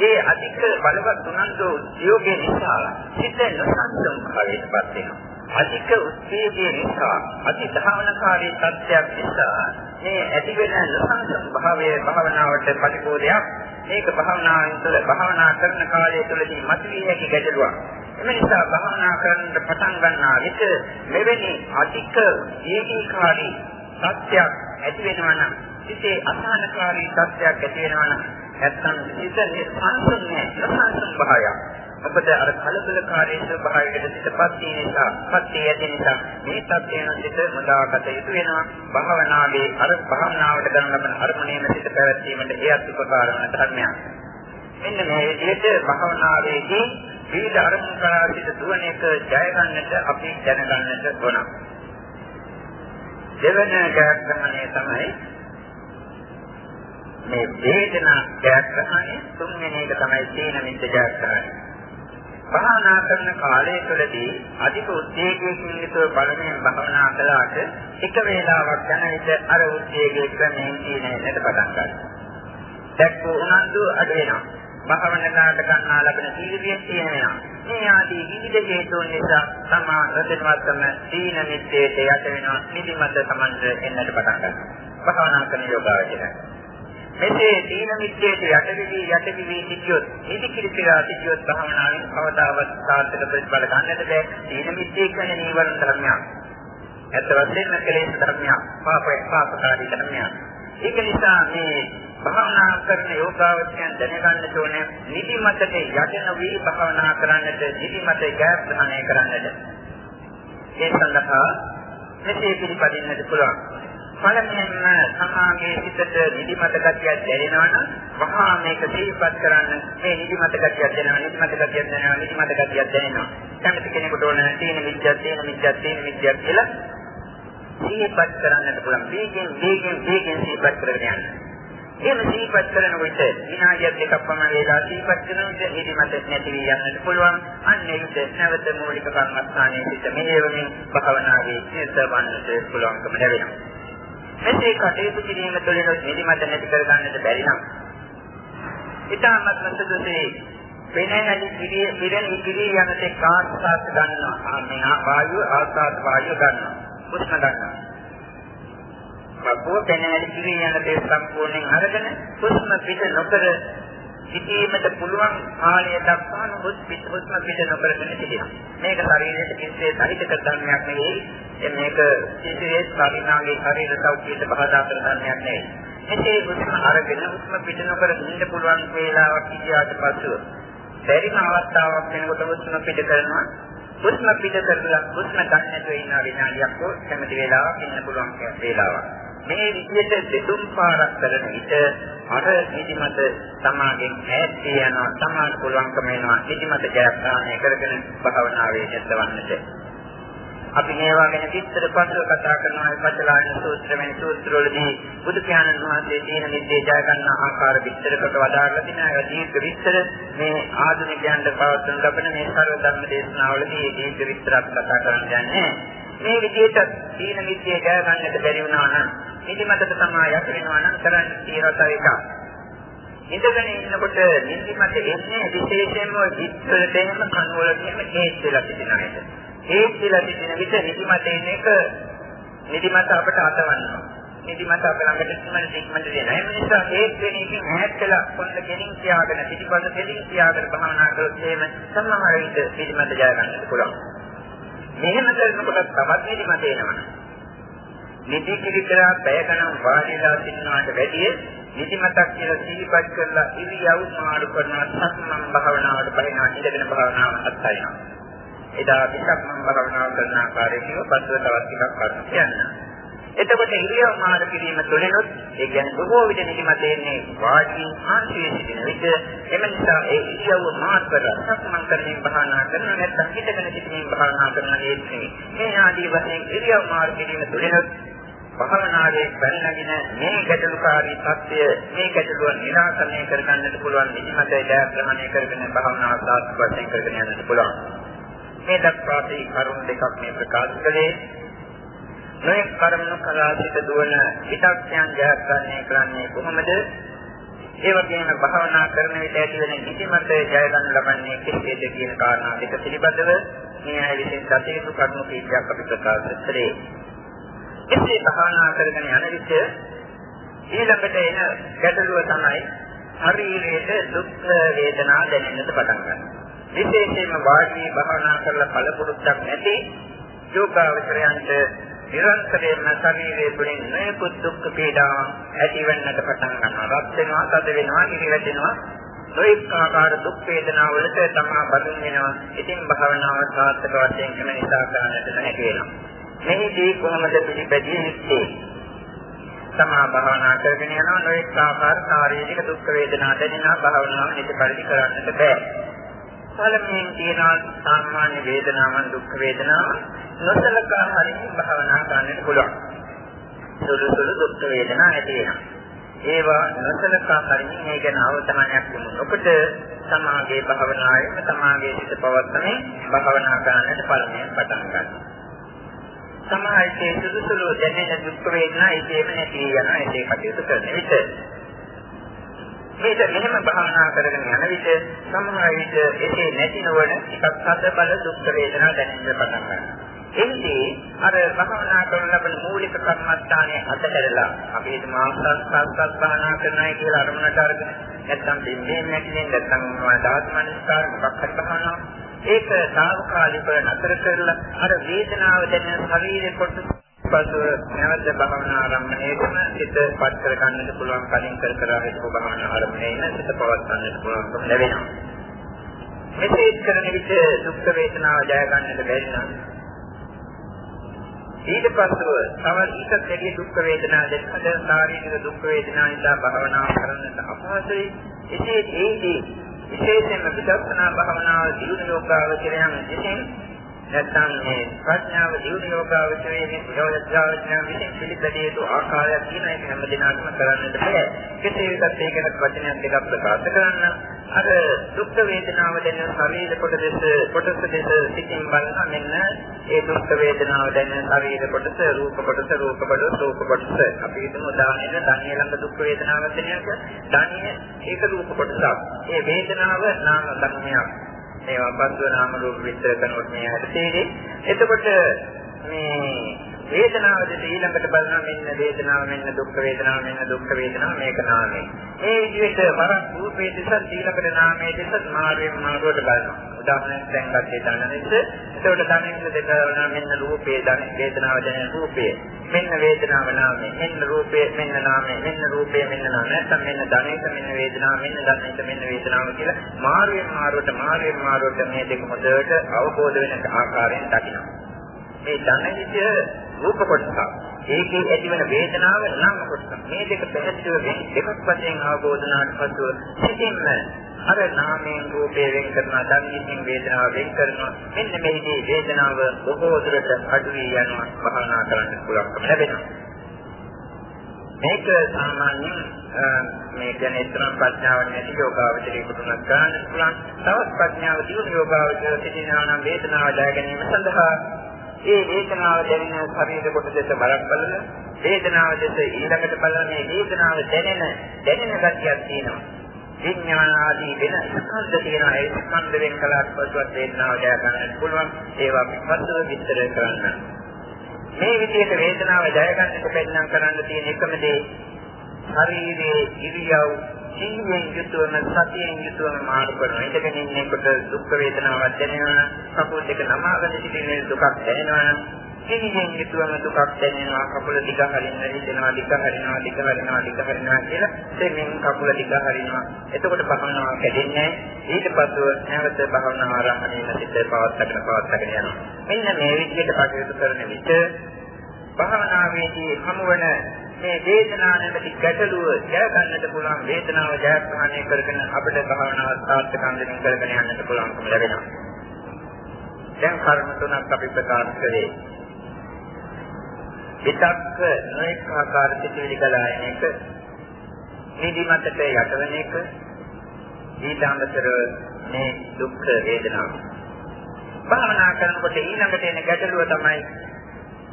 [SPEAKER 1] ඒ අධික බලවත් උනන්දු උද්‍යෝගයේ නිසා සිත නොසන්සුන් භාවයටපත් වෙනවා. අධික උද්වේගයේ නිසා අතිධාවනකාරී තත්ත්වයක් නිසා මේ ඇතිවෙන නොසන්සුන් භාවයේ භාවනාවට ප්‍රතිකෝලයක් මේක භාවනාවෙන් තුළ භාවනා කරන කාලය තුළදී මතුවිය හැකි ගැටලුවක්. එම නිසා භාවනා කරන්න පටන් ගන්නා විට මෙවැනි අධික ඒකීකාරී සත්‍යයක් ඇති වෙනවා නම් සිතේ අසහනකාරී සත්‍යයක් ඇති වෙනවා නම් නැත්තම් සිත නිසංසුන් නැහැ නිසංසුන් භාවයක්. මොකද අර කලබලකාරී ස්වභාවයකට සිතපත් තියෙන නිසා, පත් ඇති නිසා මේ තත්ත්වයන් සිත මුදාගත යුතු වෙනවා. භාවනාවේ අර භාවනාවට ගන්න ලබන අරමුණේම සිත පැවැත්වීමට එයත් උපකාර වන ධර්මයක්. මෙන්න මේ විදිහට භාවනාවේදී විවිධ අරමුණු කරා සිට දුවන එක ජය ගන්නට අපි දැනගන්නට ඕන. දෙවන ජයග්‍රහණය තමයි මේ වේදනා ජයග්‍රහණය තුන්වෙනි එක තමයි සීන මිද්ද ජයග්‍රහණය. භාවනා කරන කාලය තුළදී අධික උද්වේගයකින් යුතුව බලමින් භාවනා කළාට එක වේලාවක් යන විට අර උද්වේගයේ ක්‍රමයෙන් සීනෙන්නට පටන් ගන්නවා. දැක්කෝ උනන්දු අඩු වෙනවා. භාවනාවට ගන්නා ලබන ජීවිතය තියෙන වෙනවා. මේ ආදී විවිධ හේතුන් නිසා තමා රතනවත්ම සීන මිත්‍යයට යට වෙනවා. නිදිමත සමන්ද එන්නට පටන් ගන්නවා. භාවනා කරන යෝගාවචරය. මෙසේ සීන මිත්‍යයට යටවිවි යටවිවි සිටියොත් නිදි කිරිපිරා සිටියොත් භාවනාවෙන් කවදාවත් සාර්ථක ප්‍රතිඵල ගන්නට බැහැ. සීන මිත්‍ය කියන්නේ නීවරණ ධර්මයක්. ඇත්ත වශයෙන්ම කෙලෙස් ධර්මයක්. පාපය පාපකාරී ධර්මයක්. ඒක නිසා මේ භාවනා කරන යෝගාවචයන් දැනගන්න ඕනේ නිදිමතට යට නොවි භාවනා කරන්නට නිදිමත ජයග්‍රහණය කරන්නට. ඒ සඳහා මෙසේ පිළිපදින්නට පුළුවන්. පළමුවෙන්ම සමාගයේ සිටට නිදිමත ගතියක් දැනෙනවා නම් වහා මේක සිහිපත් කරන්න මේ නිදිමත ගතියක් දැනෙනවා නිදිමත ගතියක් දැනෙනවා නිදිමත ගතියක් දැනෙනවා කැමති කෙනෙකුට ඕන තීන මිද්‍යක් තීන මිද්‍යක් තීන මිද්‍යක් කියලා සිහිපත් කරන්නට පුළුවන් වේගෙන් වේගෙන් වේගෙන් සිහිපත් කරගෙන යන්න එහෙම සිහිපත් කරන විට විනාඩියක් දෙකක් පමණ වේලා සිහිපත් කරන විට නිදිමත නැති වී යන්නට පුළුවන්. අන්න ඒ විට නැවත මූලික කර්මස්ථානයේ සිට මෙහෙයවමින් භවනාවේ සිත වන්නට පුළුවන්කම ලැබෙනවා. මෙසේ කටයුතු කිරීම තුළින් නිදිමත නැති කර ගන්නට බැරි නම් ඊටමත් සුදුසේ වෙනහැලි කිරිය පිරෙන ඉදිරි යන තේ කාස්වාද ගන්නවා. මේ වායු ආස්වාද වායු ගන්නවා. හුස්ම ගන්නවා. බබෝ වෙනහැලි කිරිය යන තේ සම්පූර්ණයෙන් අරගෙන හුස්ම පිට නොකර සිටීමට පුළුවන් කාලය දක්වාම හුස්ම පිට නොකරගෙන සිටිනවා. මේක ශරීරයට කිසිේ සහිත කර ධර්මයක් නෙවෙයි. මේක කිසිේ ශරීරාගේ ශරීර සෞඛ්‍යයට බාධා කර ධර්මයක් නෙවෙයි. මෙසේ හුස්ම අරගෙන හුස්ම පිට නොකර ඉන්න පුළුවන් වේලාවක් ඉතිහාට පසුව බැරිම අවස්ථාවක් වෙනකොට හුස්ම පිට කරනවා. හුස්ම පිට කරලා හුස්ම ගන්න නැතුව ඉන්න විනාඩියක් හෝ කැමති වේලාවක් ඉන්න පුළුවන් වේලාවක්. මේ විදිහට දෙතුන් පාරක් කරන විට අර නිදිමත සමාගෙන් ඈත් යනවා. සමාන පුළුවන්කම වෙනවා. නිදිමත ජයග්‍රහණය කරගෙන භාවනාවේ යෙදවන්නට අපි මේවා ගැන විස්තර පසුව කතා කරනවා. පචලායන සූත්‍ර වෙන සූත්‍රවලදී බුදු පියාණන් වහන්සේ දීන නිද්දේ ජය ගන්න ආකාර විස්තර කොට වදාළා. තිනා ඒ දීර්ඝ විස්තර මේ ආධුනිකයන්ට පවත්වන ලබන මේ සර්ව ධර්ම දේශනාවලදී දීර්ඝ විස්තරයක් කතා කරන්න යන්නේ. මේ විදිහට දීන නිද්දේ ජය ගන්නට බැරි වුණා නම් නිදිමතට තමයි යට වෙනවා නම් කරන්න තියෙන තව එකක්. ඉඳගෙන ඉන්නකොට නිදිමත එන්නේ විශේෂයෙන්ම ඉස්සරට එන කනුවල තියෙන හේත් වෙලා සිටින අයට. හේත් වෙලා සිටින විට නිදිමත එන එක නිදිමත අපට අතවන්නවා. නිදිමත අප ළඟට ඉක්මනට ඉක්මනට දෙනවා. ඒ නිසා හේත් වෙන එකකින් ඈත් වෙලා කොන්න ගෙනින් තියාගෙන පිටිපස්ස දෙලින් තියාගෙන භාවනා කරොත් එහෙම සම්මහර විට නිදිමත ජය ගන්නට පුළුවන්. මෙහෙම කරනකොට තවත් නිදිමත එනවා. නිදි කිරිකලා පැය ගණන් වාඩිලා සිටිනාට වැඩිය නිදිමතක් කියලා සිහිපත් කරලා ඉරියව් මාරු කරනවා සක්මන් භාවනාවට බහිනවා ඉඳගෙන භාවනාවට අත්හරිනවා. එදා විසක්මන් භාවනාව කරන ආකාරයෙන් පස්ව තවත් ටිකක් කරන්න කියන්න. එතකොට ඉරියව් මාරු කිරීම තුළිනුත් ඒ කියන්නේ බොහෝ විට නිදිමත එන්නේ වාඩි ආශියේ සිටින විට එම නිසා ඒ ඉරියව් මාරු කරලා සක්මන් කරමින් භාවනා කරන නැත්නම් හිතගෙන සිටින භාවනා කරන හේතුනේ මේ ආදී වශයෙන් ඉරියව් මාරු කිරීම තුළිනුත් භවනාවේ පැනනගෙන මේ ගැටලුකාරී தත්ය මේ ගැටලුව निराකරණය කරගන්නට පුළුවන් නිදිමත ජයග්‍රහණය කරගෙන භවනා සාර්ථක වශයෙන් කරගෙන යන්නට පුළුවන්. මේ දක්වාපි කරුණු දෙකක් මේ ප්‍රකාශ කළේ මේ කර්මන කලාසිත දුවන විදක්යන් ජයග්‍රහණය කරන්නේ කොහොමද? ඒ වගේම භවනා කරන විට ඇතිවන නිදිමත ජයගන්න ලබන්නේ කෙසේද කියන කාරණා දෙක පිළිබඳව මේ ඇයි විශේෂ කටයුතු කරුණු කීපයක් අපි ප්‍රකාශ කළේ. එසේ භාවනා කරගෙන යන විට ඊළඟට එන ගැටලුව තමයි ශරීරයේ දුක් වේදනා දැනෙන්නට පටන් ගන්නවා. විශේෂයෙන්ම වාඩි භාවනා කරලා පළපුරුද්දක් නැති යෝගාවචරයන්ට නිරන්තරයෙන්ම ශරීරයේ තුලින් නොයෙකුත් දුක් පීඩා ඇතිවෙන්නට පටන් ගන්නවා. රත් වෙනවා, තද වෙනවා, ඉරිවැටෙනවා. නොඑක ආකාර දුක් වේදනා වලට තමා බඳුන් වෙනවා. ඉතින් භාවනාව සාර්ථක වශයෙන් කරන නිසා කරන්නට නැහැ වෙනවා. මෙහිදී කොහොමද පිළිපැදිය යුත්තේ? තමා භාවනා කරගෙන යනවා නොඑක ආකාර ශාරීරික දුක් වේදනා දැනෙනවා භාවනාව නිත පරිදි කරන්නට බෑ. පළමුවෙන් කියනවා සාමාන්‍ය වේදනාවන් දුක් වේදනාව නොසලකා හරින් භාවනා කරන්නට පුළුවන්. සුළු සුළු දුක් වේදනා ඇති වෙනවා. ඒවා නොසලකා හරින්න මේ ගැන අවධානයක් යොමු නොකොට සමාගයේ භාවනාවේ සමාගයේ සිට පවත්තමින් භාවනා කරන්නට පළමුවෙන් පටන් ගන්නවා. සමාජයේ සුළු සුළු දැනෙන දුක් වේදනා ඒකේම නැති යන ඒ කටයුතු කරන විට මේක මෙහෙම භාවනා කරගෙන යන විට සමහර විට එසේ නැති නොවන එකක් හද බල දුක් වේදනා දැනෙන්න පටන් ගන්නවා. එන්නේ අර භවනා කරන ලබන මූලික කර්මස්ථානයේ අතහැරලා අපි හිත මාංශස් සංස්කස් භවනා කරනයි කියලා අරමුණට අරගෙන නැත්තම් දෙන්නේ නැතිනම් නැත්තම් දාස් මනස්කාර මොකක් හරි භවනා ඒක සාවකාලිකව නතර කරලා අර වේදනාව දැනෙන ශරීරේ කොටස පසු නැවත භවනා ආරම්භණයටම සිත පත් කර ගන්නට පුළුවන් කලින් කර කර හිටපු භවනා ආරම්භණයෙන් සිත පවත් ගන්නට පුළුවන්කම ලැබෙනවා මෙසේ කරන විට දුක් වේදනාව ජය ගන්නට බැරි නම් ඊට පස්ව තව ඊට දෙවිය දුක් වේදනා දෙකද ශාරීරික දුක් වේදනා නිසා භාවනා කරන්නට අපහසුයි. එසේ ඒදී විශේෂයෙන්ම විදර්ශනා භාවනාව දියුණු යෝගාවචරයන් විසින් නැත්නම් මේ ප්‍රඥාව දියුණු යෝගාවචරයේ යෝගාවචරයන් විසින් පිළිපැදිය යුතු ආකාරයක් තියෙන එක හැම දිනකටම කරන්නට බෑ. කෙසේ වෙතත් ඒකට වචනයක් දෙකක් ප්‍රකාශ කරන්න. අර දුක් වේදනාව දැනෙන ශරීර කොටස කොටස දෙස සිතින් බලන මෙන්න ඒ දුක් වේදනාව දැනෙන ශරීර කොටස රූප කොටස රූප කොටස රූප කොටස. අපි හිතමු උදාහරණයක් ධානිය ළඟ දුක් වේදනාවක් දැනෙනක ධානිය ඒක රූප කොටසක්. ඒ වේදනාව නාම ධර්මයක්. මේවා පස්ව නාම රූප විස්තර කරනකොට මේ හැටේ එතකොට මේ වේදනාව දෙස ඊළඟට බලනවා මෙන්න වේදනාව මෙන්න දුක් වේදනාව මෙන්න දුක් වේදනාව මේක නාමය. මේ විදිහට වරක් රූපයේ දෙස ඊළඟට නාමයේ දෙස මාර්ගයෙන් මාර්ගයට බලනවා. උදාහරණයක් දැන් ගත්තේ දැනනෙත් ඒකට දැනෙන්න දෙක මෙන්න රූපයේ දැන වේදනාව දැනෙන රූපය. මෙන්න වේදනාව නාමය. මෙන්න රූපය මෙන්න නාමය. මෙන්න රූපය මෙන්න නාමය. නැත්නම් මෙන්න ධනෙට මෙන්න වේදනාව මෙන්න ධනෙට මෙන්න වේදනාව කියලා මාර්ගයෙන් මාර්ගයට මාර්ගයෙන් මාර්ගයට මේ දෙක හොඳට අවබෝධ වෙන ආකාරයෙන් දකිනවා. මේ ධනෙට රූප කොටසක්. ඒකේ ඇතිවන වේදනාව නාම කොටසක්. මේ දෙක පැහැදිලිව වෙන දෙකක් වශයෙන් අවබෝධ වුණාට පසු සිතින්ම අර නාමයෙන් රූපේ වෙන් කරනවා, ධම්මියෙන් වේදනාව වෙන් කරනවා. මෙන්න මේකේ වේදනාව බොහෝ දුරට අඩු වී යනවා භාවනා කරන්න පුළුවන්කම ලැබෙනවා. මේක සාමාන්‍යයෙන් මේ කියන්නේ තරම් ප්‍රඥාව නැති යෝගාවචරයකට උනත් ගන්න පුළුවන්. තවත් ප්‍රඥාව දියුණු යෝගාවචර සිටිනා නම් වේදනාව ජය ගැනීම සඳහා ඒ වේදනාව දැනෙන ශරීර කොට දෙස බලක් බලන වේදනාව දෙස ඊළඟට බලන මේ වේදනාව දැනෙන දැනෙන ගතියක් තියෙනවා. විඥාන ආදී වෙන ස්කන්ධ තියෙනවා. ඒ ස්කන්ධ වෙන කලක් පසුවත් වේදනාව දැක ගන්නත් පුළුවන්. ඒවා පිටපස්සට විස්තර කරන්න. මේ විදිහට වේදනාව ජය ගන්නට පෙන්නම් කරන්න තියෙන එකම දේ ශරීරයේ ඉරියව් සිහියෙන් යුතුවම සතියෙන් යුතුවම මාරු කරනවා. ඉඳගෙන ඉන්නකොට දුක් වේදනාවක් දැනෙනවා. කකුල් දෙක නමාගෙන සිටින දුකක් දැනෙනවා. සිහියෙන් යුතුවම දුකක් දැනෙනවා. කකුල දිග හරින්න හිතෙනවා, දිග හරිනවා, දිග හරිනවා, දිග හරිනවා කියලා දෙමින් කකුල දිග හරිනවා. එතකොට භවනාව කැඩෙන්නේ ඊට පස්ව නැවත භවනාව ආරම්භණය සිට පවත්වාගෙන පවත්වාගෙන යනවා. මෙන්න මේ විදිහට කටයුතු කරන විට භවනාවේදී හමුවන මේ වේදනාව නැමැති ගැටලුව ජය ගන්නට පුළුවන් වේදනාව ජයග්‍රහණය කරගෙන අපිට භාවනාව සාර්ථක අන්දමින් කරගෙන යන්නට පුළුවන්කම ලැබෙනවා. දැන් කර්ම තුනක් අපි ප්‍රකාශ කළේ. විතක්ක නොඑක ආකාර සිතිවිලි ගලායන එක, නිදිමතට යටවන එක, ඊට අමතරව මේ දුක් වේදනාව. භාවනා කරනකොට ඊළඟට එන ගැටලුව තමයි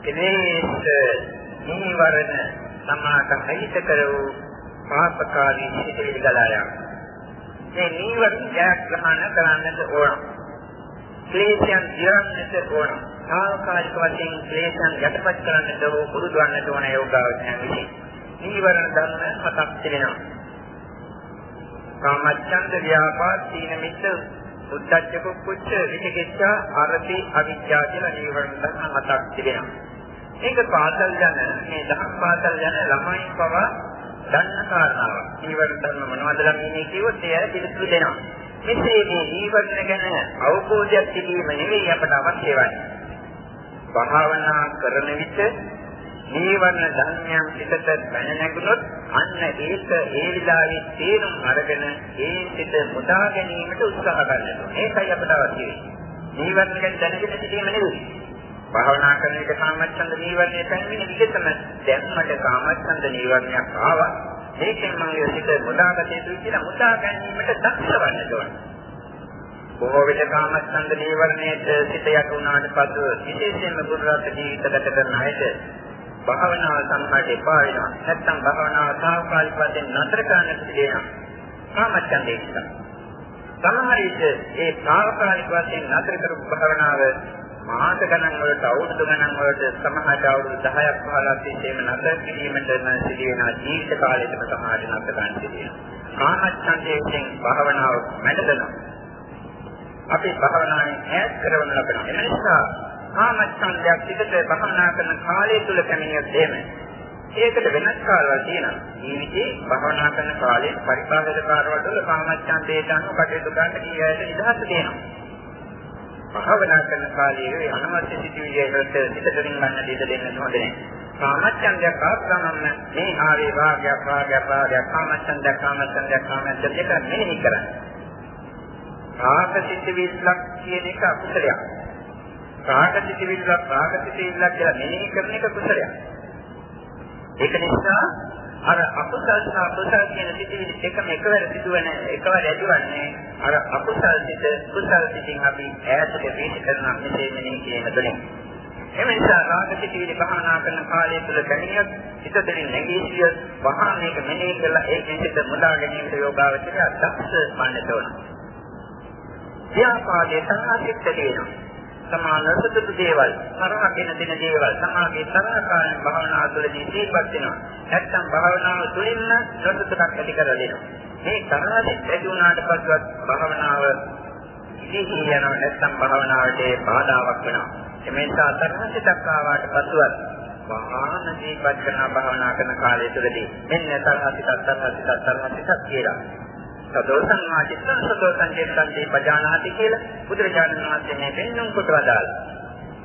[SPEAKER 1] කෙලෙස් නීවරණ සමාත හිත කර වූ පාපකාරී සිටිවිලි ගලා යාම. මේ නීවරණ ජයග්‍රහණ කරන්නට ඕන. ක්ලේශයන් දිරන්නට ඕන. සාකාලික වශයෙන් ක්ලේශයන් යටපත් කරන්නට ඕන පුරුදු වන්නට ඕන යෝගාවචනය විසින්. නීවරණ ධර්ම හතක් තිබෙනවා. කාමච්ඡන්ද ව්‍යාපාද තීන මිද්ද උද්ධච්ච කුච්ච විචිකිච්ඡා අරති අවිජ්ජා කියලා නීවරණ ධර්ම හතක් තිබෙනවා. මේක පාසල් යන මේ දහම් පාසල් යන ළමයි පවා දන්න කාරණාවක්. ඊවර ධර්ම මොනවද ළමයිනේ කිව්වොත් ඒ අය පිළිතුරු දෙනවා. මෙසේ මේ ඊවරණ ගැන අවබෝධයක් තිබීම නෙවෙයි අපට අවශ්‍ය වන්නේ. භාවනා කරන විට නීවරණ ධර්මයන් පිටත බැන නැගුණොත් අන්න ඒක ඒ විලාවේ තේරුම් අරගෙන ඒ පිට මුදා ගැනීමට උත්සාහ කරනවා. ඒකයි අපට අවශ්‍ය වෙන්නේ. නීවරණ ගැන දැනගෙන සිටීම නෙවෙයි. භාවනා කරන විට කාමච්ඡන්ද නීවරණය පැමිණෙන විගතම දැන් මට කාමච්ඡන්ද නීවරණයක් ආවා. මේකෙන් මම සිත මුදාගත යුතුයි කියලා මුදා ගැනීමට දක්ෂ වෙන්න ඕන. බොහෝ විට කාමච්ඡන්ද නීවරණයට සිත යට වුණාට පසු විශේෂයෙන්ම බුදුරත් ජීවිත ගත කරන අයට භාවනාව සම්පූර්ණ එපා වෙනවා. නැත්නම් භාවනාව සාහකාලික වශයෙන් නතර කරන්නට දෙනවා. කාමච්ඡන්දේ නිසා. සමහර විට ඒ සාහකාලික වශයෙන් නතර කරපු භාවනාව මාස ගණන් වලට අවුරුදු ගණන් වලට සමහරට අවුරුදු 10ක් 15ක් තිස්සේම නතර කිරීමට සිදු වෙන ජීවිත කාලයකම සමහරට නතර ගන්න සිදු වෙනවා. කාමච්ඡන්දයෙන් භාවනාව මැඩදෙනවා. අපි භාවනාවෙන් ඈත් කරවන ලබන. ඒ නිසා කාමච්ඡන්දයක් පිටත භවනා කරන කාලය තුල පැමිණියත් එහෙම. ඒකට වෙනස් කාලවල තියෙනවා. ජීවිතේ භවනා කරන කාලේ පරිපාලක කාර්යවල වල කාමච්ඡන්දයට අනුව කටයුතු කරන්න කීයට නිදහස තියෙනවා. භවනා කරන කාලයේ අනවශ්‍ය සිදුවිලි වලට පිටතරින් ගන්න දෙයක් දෙන්න හොඳ නැහැ. කාමච්ඡන්දයක් ආත්මම මේ ආවේ වාග්යක් වාගයක් වාගයක් කාමච්ඡන්දයක් කාමච්ඡන්දයක් කාමච්ඡන්දයක් මෙනෙහි කරන්නේ. ආකසිත විස්ලක් කියන එක අකුසලයක්. රාගසිතවිල්ලක් රාගසිතවිල්ලක් කියලා මෙනෙහි කරන එක කුසලයක්. ඒක නිසා අර අකුසල් සහ කුසල් කියන සිතිවිලි දෙකම එකවර සිදුවන එකවර ඇතිවන්නේ අර අකුසල් සිත කුසල් සිතින් අපි ඈතට පිට කරන මෙසේ මෙනෙහි කිරීම තුළින්. එම නිසා රාගසිතවිලි භාවනා කරන කාලය තුළ දැනියත් හිතතරින් නැගී සිටියත් වහා මේක මෙනෙහි කරලා ඒකෙන් සිත මුදා ගැනීමට යෝගාවචරය දක්ෂ වන්නට ඕන. ව්‍යාපාදයේ සංහාසිත තියෙනවා. සමාන සුදුසු දේවල්, තරහගෙන දෙන දේවල්, සමාගේ තරහකාරී භාවනා තුළදී දීපත් වෙනවා. නැත්තම් භාවනාව තුළින්ම සතුටක් ඇති කරලා දෙනවා. මේ තරහදී ඇති වුණාට පස්සෙත් භාවනාව ඉතිහි යනවා නැත්තම් භාවනාවට බාධාවක් වෙනවා. මේ නිසා තරහසිතක් ආවට පස්සෙත් වහාන දීපත් කරන භාවනා කරන කාලය තුළදී මෙන්න තරහසිතක් තරහසිතක් තරහසිතක් කියලා සදෝසං වාචිත්තං සදෝසං චේතං දීපජානාති කියලා බුදුරජාණන් වහන්සේ මේ පෙන්වන කොට වදාළ.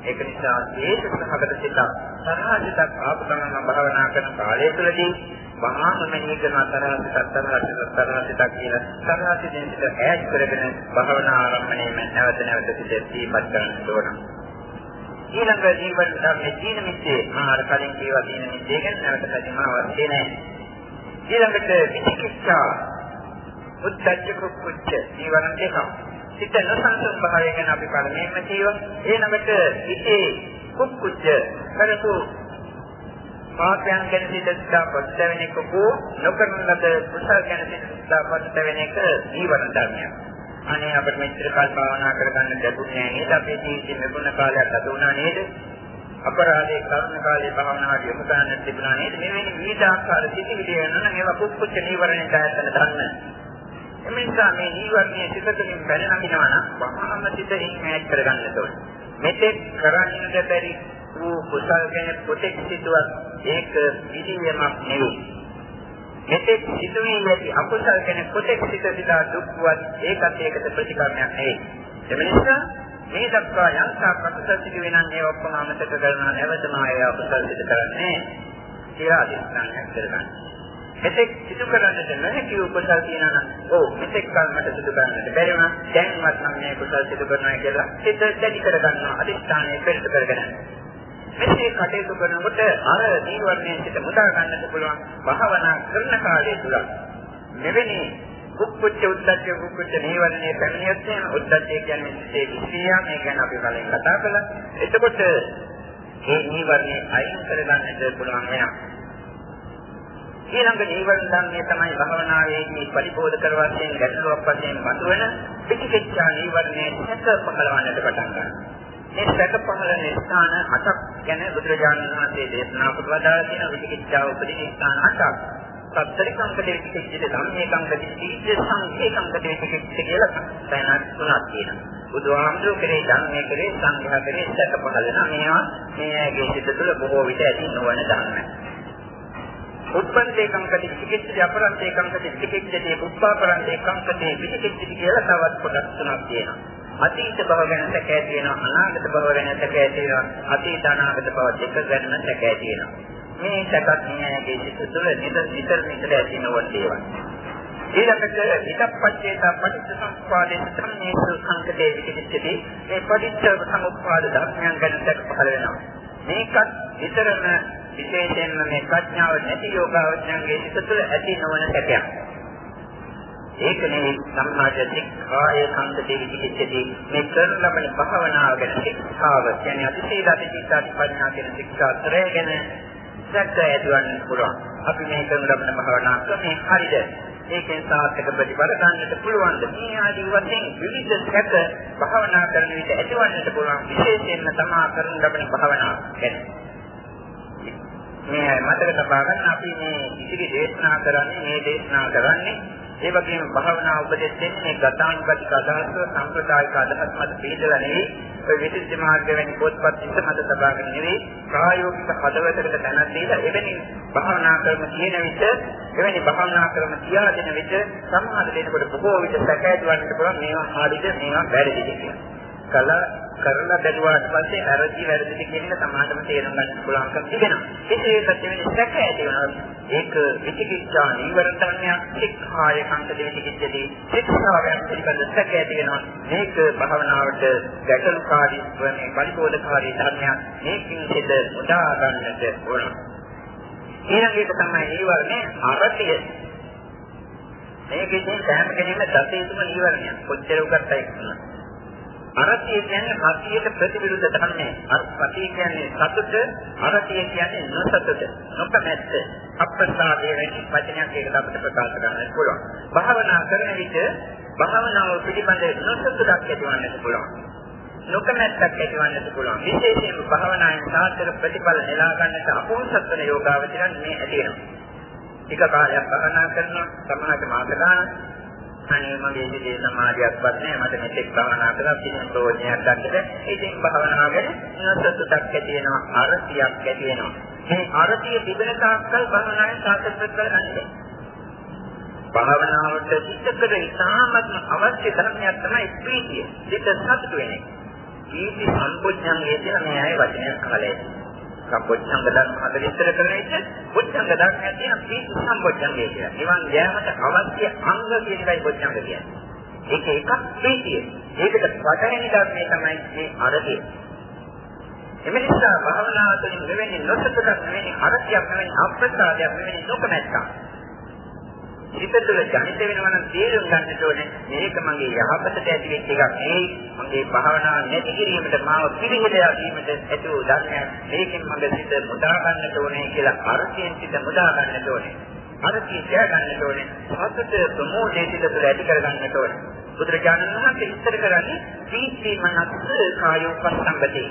[SPEAKER 1] ඒක නිසා ඒක සහගත සිතක් තරහසිතක් ආපු ගමන් භාවනා කරන කාලය තුළදී වහාම මෙහි කරන තරහසිතක් තරහසිතක් තරහසිතක් කියලා තරහසිතෙන් සිත ඈත් කරගෙන භාවනා ආරම්භණයම නැවත නැවත සිත දීපත් කරන්න ඕන. ඊළඟ ජීවන ධර්මයේ දීන මිත්‍යේ මාර කලින් කියවා දීන මිත්‍යේ ගැන නැවත කදිමා අවශ්‍ය නැහැ. ඊළඟට විචිකිච්ඡා උද්දච්ච කුච්ච ජීවන දෙකක්. සිත නොසන්සුන් භාවය ගැන අපි පළමුවෙන්ම කියවා. ඊළඟට හිතේ කුක්කුච්ච කරපු පාපයන් ගැන සිතා පොත්වෙන එක කෝ නොකරන ලද කුසල ගැන සිතා පොත්වෙන එක ජීවන ධර්මයක්. අනේ අපිට මෙච්චර කල් භාවනා කරගන්න ලැබුණේ නෑ නේද? අපේ ජීවිතේ ලැබුණ කාලයක් අද වුණා නේද? අපරාධේ කර්ම කාලේ භාවනාවට යොමු කරන්න තිබුණා නේද? මෙවැනි විවිධ ආකාර සිතිවිලි වෙනනම් ඒවා කුක්කුච්ච නීවරණයට ඇත්තට ගන්න. එමෙන්සා මේ නීවරණයේ සිතකින් බැලනගිනවා නම් වහාම සිතින් ඈත් කරගන්න ඕනේ. මෙතෙක් කරන්නට බැරි වූ කුසල් ගැන පොතෙක් සිටුවක් ඒක පිළියමක් නෙවෙයි. මෙතෙක් සිදුවී ඇති අකුසල් ගැන පොතෙක් සිට සිතා දුක්වත් ඒකත් ඒකට ප්‍රතිකර්මයක් නෙවෙයි. එම නිසා මේ දක්වා යන්තා ප්‍රකෘත සිදු වෙනන් ඒ ඔක්කොම අමතක කරනවා නැවතම ඒ අකුසල් සිදු කරන්නේ කියලා අදිස්ථානයක් කරගන්න. මෙතෙක් සිදු කරන්නට නොහැකි උපසල් තියෙනවා නම් ඕ මෙතෙක් කල මට සිදු කරන්නට බැරි වුණා. දැන්වත් මම මේ කුසල් සිදු කරනවා කියලා සිත දැඩි කරගන්නවා අදිස්ථානය පෙරට කරගෙන. මෙසේ කටයුතු කරනකොට අර දීවර්ණයෙන් සිත මුදා ගන්නට පුළුවන් භාවනා කරන කාලය තුල. මෙවැනි කුක්කුච්ච උද්දච්ච කුක්කුච්ච නීවරණයේ පැමිණියත් එහෙම උද්දච්චය කියන්නේ සිතේ විශ්‍රියා මේ ගැන අපි කලින් කතා කළා. එතකොට මේ නීවරණය අයින් කරගන්නට පුළුවන් වෙනවා. ඊළඟ නීවරණ ධර්මයේ තමයි භවනාවේදී පරිබෝධ කර වශයෙන් ගැටලුවක් වශයෙන් මතුවෙන පිටිකච්ඡා නීවරණයේ සැක පහළවන්නට පටන් ගන්නවා. මේ සැක පහළන ස්ථාන අටක් ගැන බුදුරජාණන් වහන්සේ දේශනා කොට වදාළ තියෙන විචිකිච්ඡාව උපදින ස්ථාන අටක්. සත්තරිකංක දෙවිචිකිච්ඡිත ධම්මේකංක දෙවිචිකිච්ඡිත සංඝේකංක දෙවිචිකිච්ඡිත කියලා සයනක් තුනක් තියෙනවා. බුදුහාමුදුරු කරේ ධර්මයේ කරේ සංඝයා කරේ සැක පහළන මේවා මේ ඇගේ සිත තුළ බොහෝ විට ඇති නොවන ධර්ම. උත්පන්තේ කංකති විචිකිච්ඡති අපරන්තේ කංකති විචිකිච්ඡති උප්පාපරන්තේ කංකති විචිකිච්ඡති කියලා තවත් කොටස් තුනක් තියෙනවා. අතීත භව ගැන සැකය තියෙනවා අනාගත භව ගැන සැකය තියෙනවා අතීත අනාගත භව දෙක ගැන සැකය තියෙනවා. මේ සැකත් නියගේ සිත තුළ නිතර නිතර නිතර ඇති නොවන දේවල්. ඊළඟට ඉදප්පච්චේත පටිච්චසමුප්පාදේ සම්මේසු සංකතේ විදිහටදී මේ පටිච්ච සමුප්පාද ධර්මයන් ගැන දැක පහළ වෙනවා. මේකත් විතරම විශේෂයෙන්ම මේ ප්‍රඥාව නැති යෝගාවචරයේ සිත තුළ ඇති නොවන සැකයක්. ඒක නෙවෙයි සම්මාදිටික කාය සංකතේ විදිහටදී මේ කරන ලබන භාවනාව ගැන ශික්ෂාව කියන්නේ අතිශීල අතිචිත්තාති ප්‍රඥා කියන ශික්ෂා ත්‍රය ගැන සැක ඇතිවන්න පුළුවන්. අපි මේ කරන ලබන භාවනා ක්‍රමේ හරිද? ඒකෙන් සාර්ථක ප්‍රතිඵල ගන්නට පුළුවන්ද? මේ ආදී වශයෙන් විවිධ සැක භාවනා කරන විට ඇතිවන්නට පුළුවන් විශේෂයෙන්ම තමා කරන ලබන භාවනාව ගැන. මේ මතක තබා ගන්න අපි මේ ඉතිරි දේශනා කරන්නේ මේ දේශනා කරන්නේ. ඒ වගේම භාවනා උපදෙස් දෙන්නේ ගතානුගතික අදහස් සම්ප්‍රදායික අදහස් මත පිළිදලා නෙවෙයි. ඔය විසුද්ධි මාර්ග වැනි පොත්පත් ඉස්ස මත තබාගෙන නෙවෙයි. ප්‍රායෝගික හදවතකට දැනක් දීලා එවැනි භාවනා ක්‍රම කියන විට එවැනි භාවනා ක්‍රම කියා දෙන විට සමහර දෙනකොට බොහෝ විට සැකයදවන්නට පුළුවන් මේවා හරිද මේවා වැරදිද කියලා. කල කරලා බැලුවාට පස්සේ අරදි වැරදිද කියන එක සමාජම තේරුම් ගන්න පුළුවන්කම තිබෙනවා. ඒකේ පැත්තෙන් සැක ඇති වෙනවා. ඒක විචිකිච්ඡා නිවරතනයක් සික්ඛාය කංක දෙවිචිකිච්ඡදී සික්ඛාවෙන් පිළිබඳ සැක ඇති වෙනවා. මේක භාවනාවට ගැටලුකාරී වන්නේ පරිපෝධකාරී ධර්මයක්. මේකින් සිත උදා ගන්නට ඕන. ඊළඟට තමයි නීවරණේ අරතිය. මේකෙන් සෑම කෙනෙක්ම දසේතුම නීවරණයක්. කොච්චර උගත්තයි කියනවා. අරතිය කියන්නේ හතියට ප්‍රතිවිරුද්ධ ධර්මය. අර සතිය කියන්නේ සතුට, අරතිය කියන්නේ නොසතුට, නොකමැත්ත. අප්‍රසාදයේ වැනි වචනයක් ඒකට අපිට ප්‍රකාශ කරන්න පුළුවන්. භාවනා කරන විට භාවනාව පිළිබඳ නොසතුටක් ඇතිවන්නට පුළුවන්. නොකමැත්තක් ඇතිවන්නට පුළුවන්. විශේෂයෙන්ම භාවනාවෙන් සාර්ථක ප්‍රතිඵල නෙලා ගන්නට අපෝසත් වන යෝගාවචරයන් මේ ඇති වෙනවා. ටික කාලයක් භාවනා කරනවා සමාජ මාර්ග ගන්න අනේ මගේ හිතේ සමාධියක්වත් නැහැ මට මෙතෙක් භවනා කළා කිසිම ප්‍රයෝජනයක් ගන්නද ඉතින් භවනා ගැන නසතුටක් ඇති වෙනවා අරතියක් ඇති වෙනවා. මේ අරතිය තිබෙන තාක්කල් භවනායෙන් සාර්ථක කරගන්නේ. භාවනාවට සිත්කර ඉතාමත්ම අවශ්‍ය ධර්මයක් තමයි ප්‍රීතිය. සිත සතුට වෙන එක. ප්‍රීති සම්පූර්ණංගයේ තියෙන මේ අය වචනයක් අහලා සම්පොච්චංග ධර්ම හද විස්තර කරන විට පොච්චංග ධර්මයක් තියෙන පීති සම්පොච්චංගය කියලා. නිවන් යෑමට අවශ්‍ය අංග කියන එකයි පොච්චංග කියන්නේ. ඒක එකක් ප්‍රීතිය. ඒකට පටහැනි ධර්මයේ තමයි මේ අරතිය. එමෙන්න භාවනාව තුළින් මෙවැනි නොසතුටක් මෙවැනි අරතියක් මෙවැනි අප්‍රසාදයක් මෙවැනි නොකමැත්තක් හිත තුළ ජනිත වෙනවා නම් තේරුම් ගන්නට ඕනේ. මේක මගේ යහපතට ඇති වෙච්ච එකක් නෙවෙයි. මගේ භාවනාව නැති කිරීමට මාව පිළිහෙලා දීමට ඇති වූ ධර්මයක්. මේකෙන් මගේ සිත මුදා ගන්නට ඕනේ කියලා අර්ථයෙන් සිත මුදා ගන්නට ඕනේ. අර්ථය කියා ගන්නට ඕනේ. සතුට ප්‍රමෝදයේ සිත තුළ ඇති කර ගන්නට ඕනේ. බුදුරජාණන් වහන්සේ ඉස්තර කරන්නේ සීති මනස් කායෝ පස්සම්බතේ.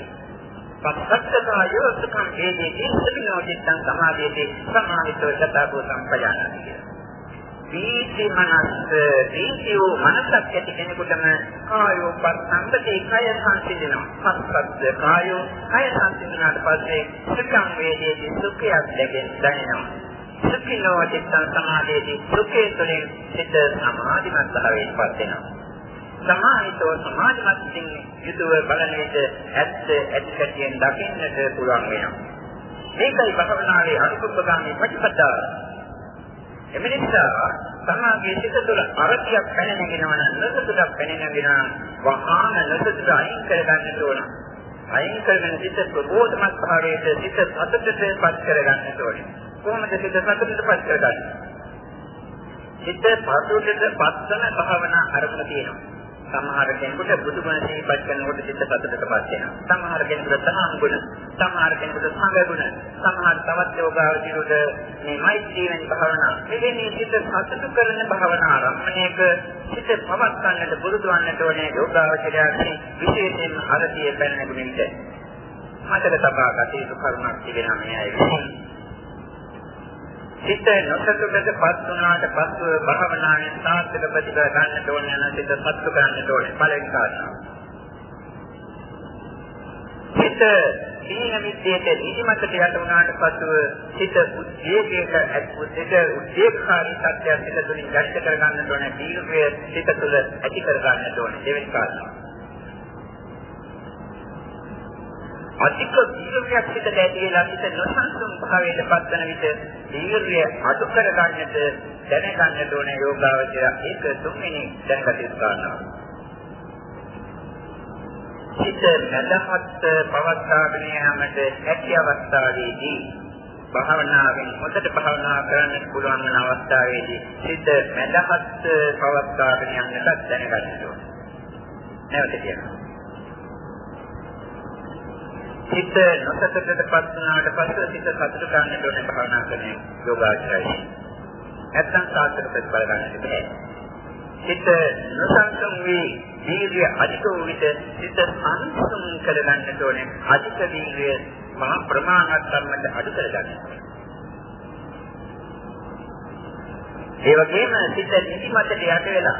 [SPEAKER 1] පස්සක්කතායෝ සුඛං වේදේති සුඛිනෝ චිත්තං සමාධියති සමාහිතව ගතබෝ සම්පජානති කියලා. දීති මනස් දීතිව මනසක් ඇති කෙනෙකුටම කායෝ පස්සම්පතේ කය සංසිඳෙනවා. පස්සද්ද කායෝ කය සංසිඳුණාට පස්සේ සුඛං වේදේති සුඛයක් දැනෙනවා. සුඛිනෝ චිත්තං සමාධියේදී සුඛේ තුළින් සිත සමාධිමත් භාවයෙන් පත් වෙනවා. සමාහිතව සමාධිමත් සිටින් යුතුව බලන විට ඇත්ත ඇතිකතියෙන් දකින්නට පුළුවන් වෙනවා. මේකයි භවනාවේ අනුකම්පගාමී ප්‍රතිපදාව. එම නිසා සමාගයේ සිත තුළ අරතියක් පැනනගෙනවා නම් නසතුටක් පැනනගෙනවා වහාම නසතුට අයින් කරගන්න ඕන. අයින් කරගෙන සිත ප්‍රබෝධමත් භාවයට සිත සතුටටපත් කරගන්න ඕනේ. කොහොමද සිත සතුටටපත් කරගන්නේ? සිත සතුටටපත් කරන භාවනා අරමුණ තියෙනවා. සමහර කෙනෙකුට බුදුගුණ සිහිපත් කරනකොට සිත සතුටටපත් වෙනවා. සමහර කෙනෙකුට තහන් ගුණ, සමහර කෙනෙකුට සංඝ ගුණ, සමහර තවත් යෝගාවචරුද මේ මෛත්‍රී වෙන භාවනා. මෙවැනි සිත සතුට කරන භාවනා ආරම්භණයක සිත පවත්වන්නට පුරුදු වන්නට ඕනේ යෝගාවචරයන්ගේ විශේෂයෙන් අරතිය පැන නැගුණින්ද. මතක තබා ගත යුතු කරුණක් තිබෙනවා මේ අය විසින්. සිත නොසතුටටපත් වුණාට පස්සෙ භාවනාවෙන් සාර්ථක ප්‍රතිඵල ගන්නට ඕනේ නම් සිත සතුට ගන්නට ඕනේ පළවෙනි කාරණාව. සිත දීන විද්‍යට නිදිමතට යට වුණාට පස්සෙ සිත උද්වේගයක සිත උද්වේගකාරී සත්‍යයක් සිත තුළින් ජනිත කර ගන්නට ඕනේ දීර්ඝය සිත තුළ ඇති කර ගන්නට ඕනේ දෙවෙනි කාරණාව. අධික වීර්යයක් පිට දැදීලා පිට නොසන්සුන් භාවයට පත්වන විට වීර්යය අඩු කර ගන්නට දැනගන්නට ඕනේ යෝගාවචරය ඒක තුන්වෙනි දැනගත යුතු කාරණාව. හිත නැදහත් පවත්වාගෙන යාමට හැකි අවස්ථාවේදී භාවනාවෙන් හොඳට භාවනා කරන්න පුළුවන් වන අවස්ථාවේදී හිත නැදහත් පවත්වාගෙන යන්නට දැනගන්න ඕනේ. නැවත කියනවා. හිත නොසතටපත් වුණාට පස්සේ හිත සතුට ගන්නට ඕනේ භාවනා කරන යෝගාචරය. නැත්තම් සාර්ථක ප්‍රතිඵල ගන්නට බෑ. හිත නොසන්සුන් වී වීර්ය අධික වූ විට හිත සංසුන් කරගන්නට ඕනේ. අධික වීර්ය මහා ප්‍රමාණවත් ධර්මයට අඩු කරගන්න. ඒ වගේම හිත නිදිමතට යට වෙලා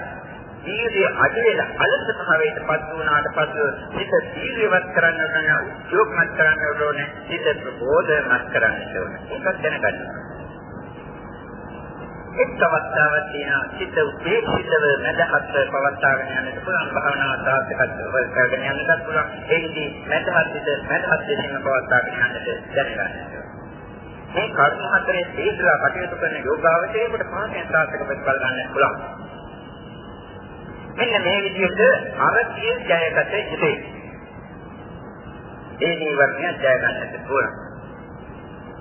[SPEAKER 1] දීර්ය අඩු වෙලා අලස භාවයට පත් වුණාට පසු හිත දීර්යවත් කරන්න ඕන උද්‍යෝගමත් කරන්න ඕනේ. හිත ප්‍රබෝධමත් කරන්න ඕනේ. ඒකත් දැනගන්න. එක් අවස්ථාවක් තියෙනවා හිත උපේක්ෂිතව මදහත් පවත්වාගෙන යන්නට පුළුවන්. භාවනාව සාර්ථකව කරගෙන යන්නත් පුළුවන්. ඒකදී මදහත් හිත මදහත් දෙසින් පවත්වාගෙන යන්නට දැනගන්න. මේ කර්ම හතරේ තේසලා කටයුතු කරන යෝගාවචරයට පහසෙන් සාර්ථක ප්‍රතිඵල ගන්න පුළුවන්. මෙන්න මේ විදිහට අරතිය ජයගත යුතුයි. ඒ නීවරණය ජය ගන්නට ඕන.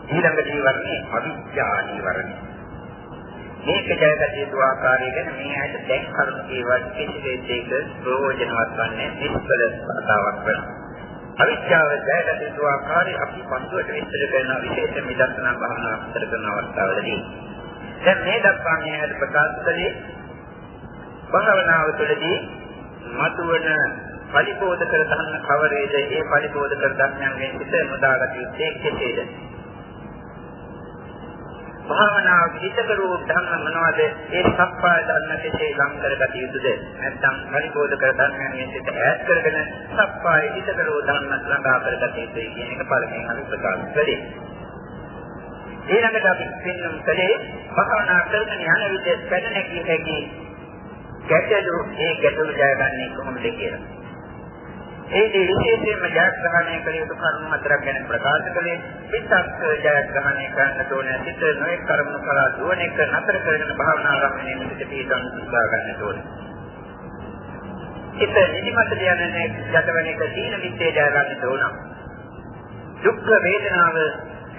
[SPEAKER 1] ඊළඟ නීවරණය අවිද්‍යා නීවරණය. මේක ජයගත යුතු ආකාරය ගැන මේ ඇයිද දැන් කරුණු කියවත් කිසි දෙයක ප්‍රයෝජනවත් වන්නේ නිෂ්ඵල කතාවක් වෙනවා. අවිද්‍යාව ජයගත යුතු ආකාරය අපි පසුවට විස්තර කරන විශේෂ විදර්ශනා භාවනා අතර කරන අවස්ථාවලදී දැන් මේ දක්වා මේ ප්‍රකාශ කළේ භාවනාව තුළදී මතුවන පරිපෝධ කර ධර්ම කවරේද? ඒ පරිපෝධ කර ධර්මයන්ගෙන් සිත මුදාගත යුත්තේ කෙසේද? භාවනාව පිටකරූ ධර්ම මොනවද? ඒ සප්පාය ධර්ම කෙසේ ලං කරගත යුතුද? නැත්නම් පරිපෝධ කර ධර්මයන්ගෙන් සිත ඈත් කරගෙන සප්පාය පිටකරූ ධර්ම ළඟා කරගත යුතුයි කියන එක පළමුවෙන් අපි ප්‍රකාශ කළේ. ඊළඟට අපි පින්නම් කලේ භාවනා කරගෙන යන විට පැන නැගී හැකි ගැටලු ඒ ගැටලු ජයගන්නේ කොහොමද කියලා. ඒකේ විශේෂයෙන්ම ජයග්‍රහණය කළ යුතු කරුණු හතරක් ගැන ප්‍රකාශ කළේ පිටක් ජයග්‍රහණය කරන්න ඕන සිත නොයෙක් කරුණු කරා දුවන එක නතර කරගෙන භාවනා ආරම්භණය මෙතන පිටන් උත්සාහ ගන්න ඕනේ. සිත නිදිමත යන්නේ යටවෙන එක දීන මිත්‍යේ ජය ගන්න ඕන. දුක් වේදනාව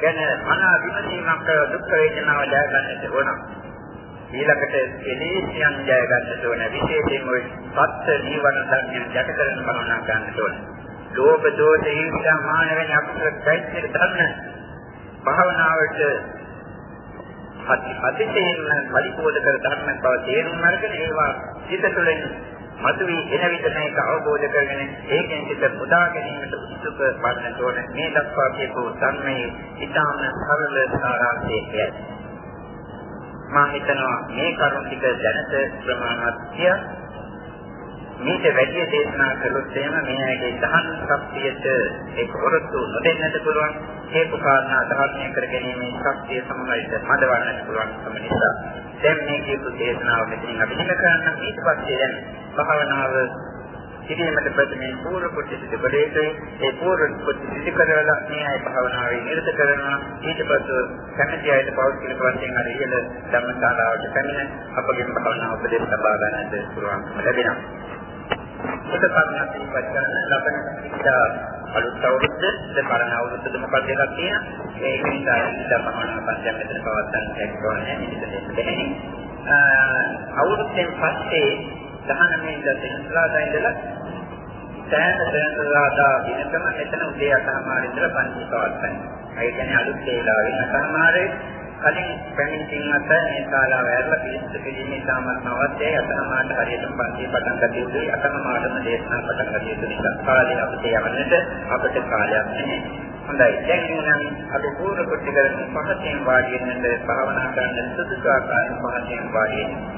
[SPEAKER 1] ගැන මනා විමසීමක් දුක් වේදනාව ජය ගන්නට ඕන. ඊළඟට එලේසියන් ජය ගන්නට ඕන විශේෂයෙන් ওই සත්‍ය ජීවන ධර්මයන් යට කරන භවනා ගන්නට ඕන. ලෝභ දෝෂ ඊර්ෂ්‍යා මාන වෙන අපිට පැත්තට ධර්ම භාවනාවට අතිශයින්ම පරිපෝධ කර ධර්ම බව තේරුම් අරගෙන ඒවා සිත තුළින් මතුවී එන විට මේක අවබෝධ කරගෙන ඒකෙන් සිත පුදා ගැනීමට උත්සුක වන්නට ඕන මේ දක්වා කියපු ධර්මයේ ඊටාම සරල සාරාංශයයි. මම හිතනවා මේ කරුණ ටික දැනට ප්‍රමාණවත්ය. මේක වැඩි දේශනා කළොත් එහෙම මේ ඇගේ දහන් ශක්තියට ඒක වරතු නොදෙන්නට පුළුවන්. හේතු කාරණා ධර්මණය කර ගැනීමේ ශක්තිය සමහරවිට මදවන්නට පුළුවන්කම නිසා දැන් මේ කියපු දේශනාව මෙතනින් අපි හිම කරන්න ඊට පස්සේ දැන් භාවනාව කිරීමට ප්‍රථමයෙන් පූර්ව කොට සිදු කළේ ඒ පූර්ව කොට සිදු කරලා මේ අය භාවනාවේ නිරත කරනවා. ඊට පස්ව කැමැති අයට පෞද්ගලික වශයෙන් අර ඉහළ ධර්මශාලාවට පැමිණ අපගේ භාවනා උපදෙස් ලබා ගන්නට පුළුවන්කම ලැබෙනවා. ඒක කර්ණයක් ඉවත් කරන ලබන ඉතා අලුත් අවුරුද්ද. දෙපරණ අවුරුද්දද මොකක්ද එකක් තියෙන ඒක නිසා ඉඳලා භාවනා පන්තියක් මෙතන පවත්වන්න හැකියාවක් නැහැ. මේක දෙන්නේ අවුරුද්දෙන් පස්සේ 19 ඉඳලා ඉස්ලාදා ඉඳලා සෑම සෑමදාදා දිනකම මෙතන උදේ 8:00 ඉඳලා පන්ති පවත්වන්නේ. ඒ කියන්නේ අලුත් වේලාවෙන් 8:00 කලින් පැමිණින් අත මේ ශාලාව ඇරලා පිළිස්සු පිළිමේ සාමර්ථ අවශ්‍යයි 8:00ට හරියටම පන්ති පටන් ගත යුතුයි. 8:00ටම දේශනා පටන් ගත යුතු නිසා කාලය අපිට යවන්නට අපිට කාලයක් නැහැ. හොඳයි. දැන් නම් අපි පූර්ව කොට කරන පහතෙන් වාඩි වෙන්නට භාවනා කරන්න සුදුසු ආකාරයෙන් පහතෙන් වාඩි වෙන්න.